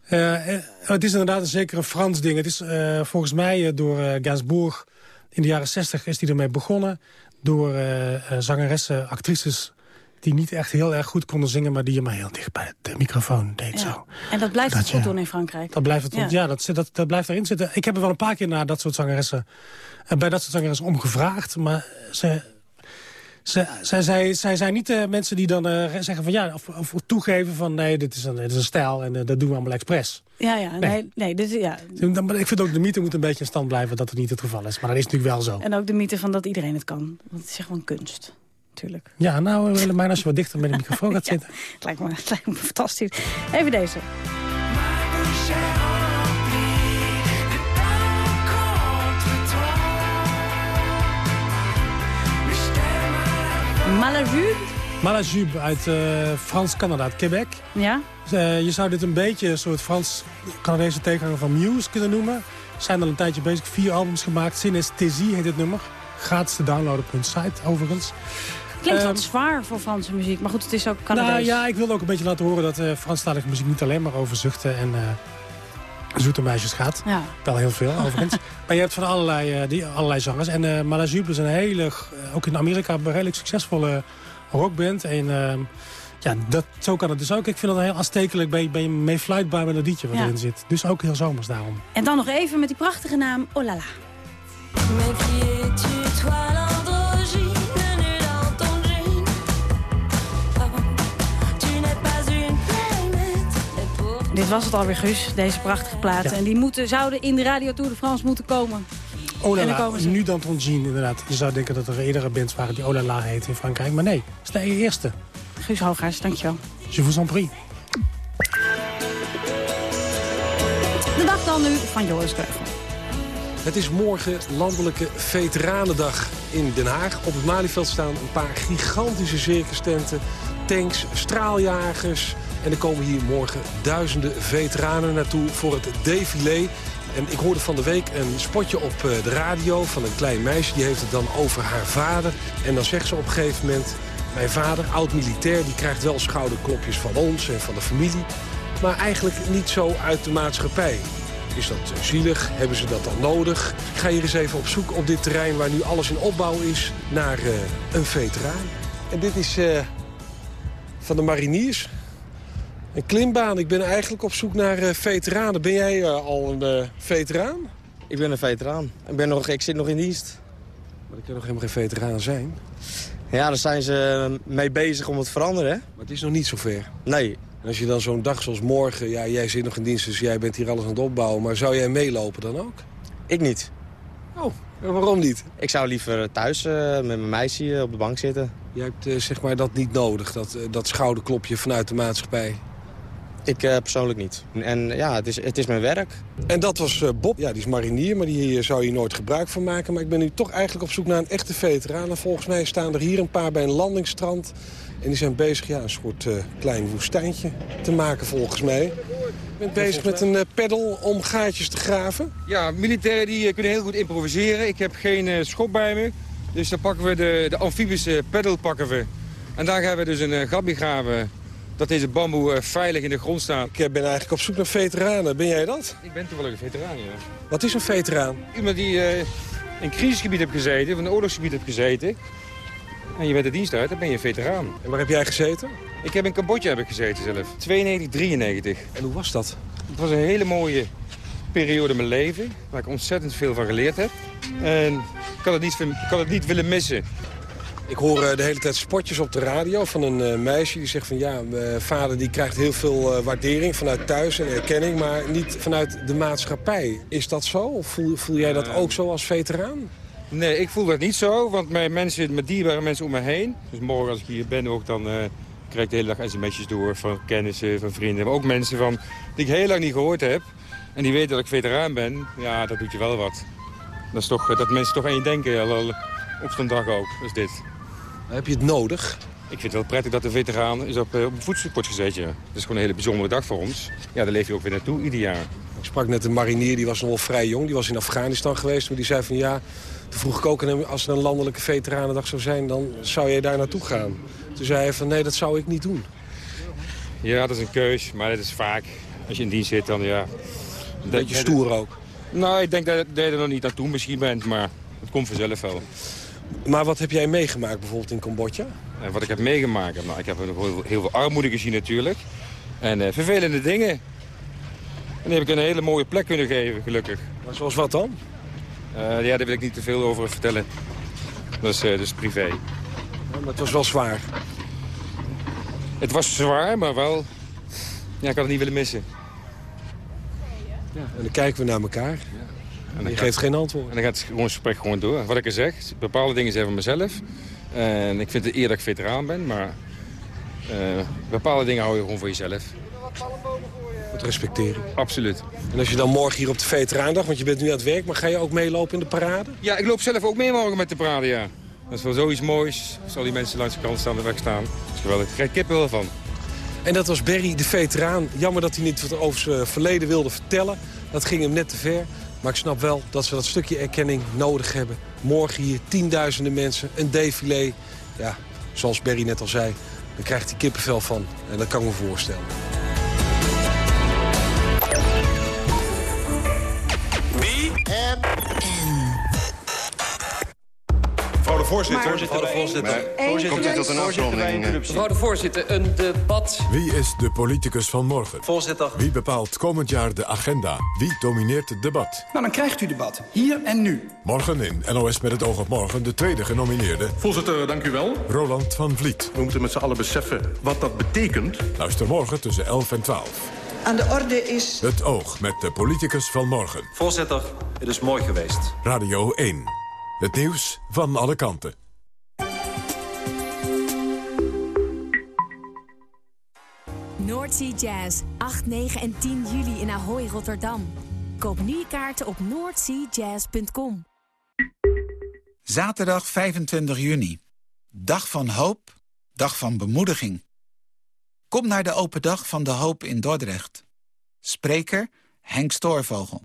Eh, het is inderdaad een zeker een Frans ding. Het is volgens mij door Gainsbourg in de jaren zestig is hij ermee begonnen. Door zangeressen, actrices die niet echt heel erg goed konden zingen... maar die je maar heel dicht bij de microfoon deed zo. En dat blijft Dat het goed doen in Frankrijk. Dat blijft het, Ja. ja, dat, dat, dat blijft erin zitten. Ik heb er wel een paar keer naar dat soort zangeressen, eh, bij dat soort zangeressen om gevraagd. Maar ze, ze, zij, zij, zij zijn niet de mensen die dan eh, zeggen van ja, of, of toegeven van nee, dit is een, dit is een stijl en eh, dat doen we allemaal expres. Ja, ja, nee, Nee. nee, is- ja. Dan- maar Ik vind ook de mythe moet een beetje in stand blijven dat het niet het geval is. Maar dat is natuurlijk wel zo. En ook de mythe van dat iedereen het kan. Want het is gewoon kunst, natuurlijk. Ja, nou Willemijn, als je wat dichter met de microfoon gaat zitten. Het lijkt me, het lijkt me fantastisch. Even deze. Malajube? Malajube uit eh, Frans-Canada, Quebec. Ja? Eh, je zou dit een beetje een soort Frans-Canadese tegenhanger van Muse kunnen noemen. Ze zijn al een tijdje bezig, vier albums gemaakt. Synesthesie heet het nummer. Gratis te downloaden op hun site, overigens. Klinkt Ehm, wat zwaar voor Franse muziek, maar goed, het is ook Canadees. Nou ja, ik wilde ook een beetje laten horen dat eh Franstalige muziek niet alleen maar over zuchten en eh, zoete meisjes gaat. Ja. Wel heel veel, overigens. maar je hebt van allerlei, eh, die, allerlei zangers. En eh Malajube is een hele, ook in Amerika, een redelijk succesvolle rockband. En eh, ja, dat, zo kan het dus ook. Ik vind het een heel aanstekelijk, ben je, ben je meefluitbaar melodietje wat Ja. erin zit. Dus ook heel zomers daarom. En dan nog even met die prachtige naam la la. Mais qui es-tu, toi l'androgyne, nu dans ton jean Oh, tu n'es pas une playmate Et pour Dit was het alweer, Guus, deze prachtige platen. Ja. En die moeten, zouden in de Radio Tour de France moeten komen. Oh la En dan la, komen ze. nu dan ton Jean inderdaad. Je zou denken dat er eerdere bands waren die Oh la la heet in Frankrijk. Maar nee, het is de eerste. Guus Hooghuis, dankjewel. Je vous en prie. De dag dan nu van Joris Kreugel. Het is morgen landelijke veteranendag in Den Haag. Op het Malieveld staan een paar gigantische circustenten, tanks, straaljagers. En er komen hier morgen duizenden veteranen naartoe voor het défilé. En ik hoorde van de week een spotje op eh, de radio van een klein meisje. Die heeft het dan over haar vader. En dan zegt ze op een gegeven moment... Mijn vader, oud-militair, die krijgt wel schouderklopjes van ons en van de familie. Maar eigenlijk niet zo uit de maatschappij. Is dat eh, zielig? Hebben ze dat dan nodig? Ik ga hier eens even op zoek op dit terrein waar nu alles in opbouw is... naar eh, een veteraan. En dit is eh, van de mariniers. Een klimbaan. Ik ben eigenlijk op zoek naar uh, veteranen. Ben jij al een veteraan? Ik ben een veteraan. Ik, ben nog, ik zit nog in dienst. Maar ik kan nog helemaal geen veteraan zijn. Ja, daar zijn ze mee bezig om het te veranderen. Hè? Maar het is nog niet zover. Nee. En als je dan zo'n dag zoals morgen... Ja, jij zit nog in dienst, dus jij bent hier alles aan het opbouwen. Maar zou jij meelopen dan ook? Ik niet. Oh, waarom niet? Ik zou liever thuis uh, met mijn meisje op de bank zitten. Jij hebt uh, zeg maar dat niet nodig, dat, uh, dat schouderklopje vanuit de maatschappij? Ik persoonlijk niet. En ja, het is, het is mijn werk. En dat was Bob. Ja, die is marinier, maar die zou hier nooit gebruik van maken. Maar ik ben nu toch eigenlijk op zoek naar een echte veteraan. En volgens mij staan er hier een paar bij een landingsstrand. En die zijn bezig ja, een soort klein woestijntje te maken volgens mij. Je bent bezig met een uh, peddel om gaatjes te graven? Ja, militairen die uh, kunnen heel goed improviseren. Ik heb geen uh, schop bij me. Dus dan pakken we de, de amfibische peddel pakken we. En daar gaan we dus een gat graven. Dat deze bamboe veilig in de grond staat. Ik ben eigenlijk op zoek naar veteranen. Ben jij dat? Ik ben toevallig een veteraan, ja. Wat is een veteraan? Iemand die in een crisisgebied heeft gezeten, of een oorlogsgebied heeft gezeten. En je bent de dienst uit, dan ben je een veteraan. En waar heb jij gezeten? Ik heb in Cambodja heb ik gezeten zelf. 92, 93. En hoe was dat? Het was een hele mooie periode in mijn leven. Waar ik ontzettend veel van geleerd heb. En ik kan het niet, ik kan het niet willen missen. Ik hoor uh, de hele tijd spotjes op de radio van een uh, meisje die zegt van... ja, mijn vader die krijgt heel veel uh, waardering vanuit thuis en erkenning... maar niet vanuit de maatschappij. Is dat zo? Of voel, voel jij dat ook zo als veteraan? Nee, ik voel dat niet zo, want mijn mensen, met dierbare mensen om me heen... dus morgen als ik hier ben ook, dan krijg ik de hele dag sms'jes door van kennissen, van vrienden. Maar ook mensen van, die ik heel lang niet gehoord heb. En die weten dat ik veteraan ben. Ja, dat doet je wel wat. Dat, is toch, dat mensen toch aan je denken, al op zo'n dag ook, als dit. Heb je het nodig? Ik vind het wel prettig dat de veteraan is op, op een voedselpot gezeten. Dat is gewoon een hele bijzondere dag voor ons. Ja, daar leef je ook weer naartoe, ieder jaar. Ik sprak net een marinier, die was nog wel vrij jong. Die was in Afghanistan geweest, maar die zei van ja... Toen vroeg ik ook aan hem, als er een landelijke veteranendag zou zijn... dan zou jij daar naartoe gaan. Toen zei hij van nee, dat zou ik niet doen. Ja, dat is een keus, maar dat is vaak. Als je in dienst zit, dan ja... Een beetje stoer ook. Nou, ik denk dat, dat je er nog niet naartoe misschien bent, maar het komt vanzelf wel. Maar wat heb jij meegemaakt bijvoorbeeld in Cambodja? En wat ik heb meegemaakt? Nou, ik heb heel, heel veel armoede gezien natuurlijk. En uh, vervelende dingen. En die heb ik een hele mooie plek kunnen geven, gelukkig. Maar zoals wat dan? Uh, ja, daar wil ik niet te veel over vertellen. Dat is, uh, is privé. Ja, maar het was wel zwaar. Het was zwaar, maar wel... Ja, ik had het niet willen missen. Ja, en dan kijken we naar elkaar. Ja. En, je geeft geen antwoord. En dan gaat het gewoon, gesprek gewoon door. Wat ik er zeg, bepaalde dingen zijn van mezelf. En ik vind het eer dat ik veteraan ben, maar... Uh, bepaalde dingen hou je gewoon voor jezelf. Dat respecteer ik. Absoluut. En als je dan morgen hier op de veteraandag, want je bent nu aan het werk... maar ga je ook meelopen in de parade? Ja, ik loop zelf ook mee morgen met de parade, ja. Dat is wel zoiets moois. Als al die mensen langs de kant staan, de weg staan. Dat is geweldig. Ik krijg kippen wel van. En dat was Berry, de veteraan. Jammer dat hij niet wat over zijn verleden wilde vertellen. Dat ging hem net te ver. Maar ik snap wel dat ze dat stukje erkenning nodig hebben. Morgen hier tienduizenden mensen, een défilé. Ja, zoals Berry net al zei, dan krijgt hij kippenvel van. En dat kan ik me voorstellen. De voorzitter. Mevrouw de voorzitter. Komt u tot een afronding? Mevrouw de voorzitter, een debat. Wie is de politicus van morgen? Voorzitter. Wie bepaalt komend jaar de agenda? Wie domineert het debat? Nou, dan krijgt u debat. Hier en nu. Morgen in NOS met het oog op morgen de tweede genomineerde. Voorzitter, dank u wel. Roland van Vliet. We moeten met z'n allen beseffen wat dat betekent. Luister morgen tussen 11 en 12. Aan de orde is... Het oog met de politicus van morgen. Voorzitter, het is mooi geweest. Radio 1. Het nieuws van alle kanten. Noordsea Jazz, 8, 9 en 10 juli in Ahoy, Rotterdam. Koop nu je kaarten op noordseajazz.com. Zaterdag 25 juni. Dag van hoop, dag van bemoediging. Kom naar de open dag van de hoop in Dordrecht. Spreker Henk Stoorvogel.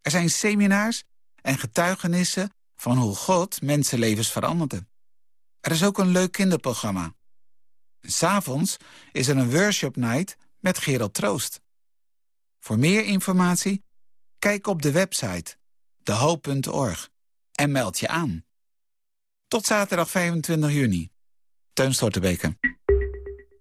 Er zijn seminars en getuigenissen van hoe God mensenlevens veranderde. Er is ook een leuk kinderprogramma. S'avonds is er een workshop night met Gerald Troost. Voor meer informatie, kijk op de website dehoop.org en meld je aan. Tot zaterdag 25 juni. Teun Stortebeke.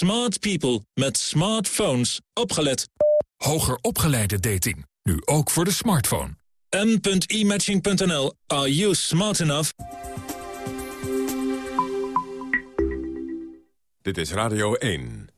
Smart people met smartphones. Opgelet. Hoger opgeleide dating. Nu ook voor de smartphone. m.imatching.nl. Are you smart enough? Dit is Radio 1.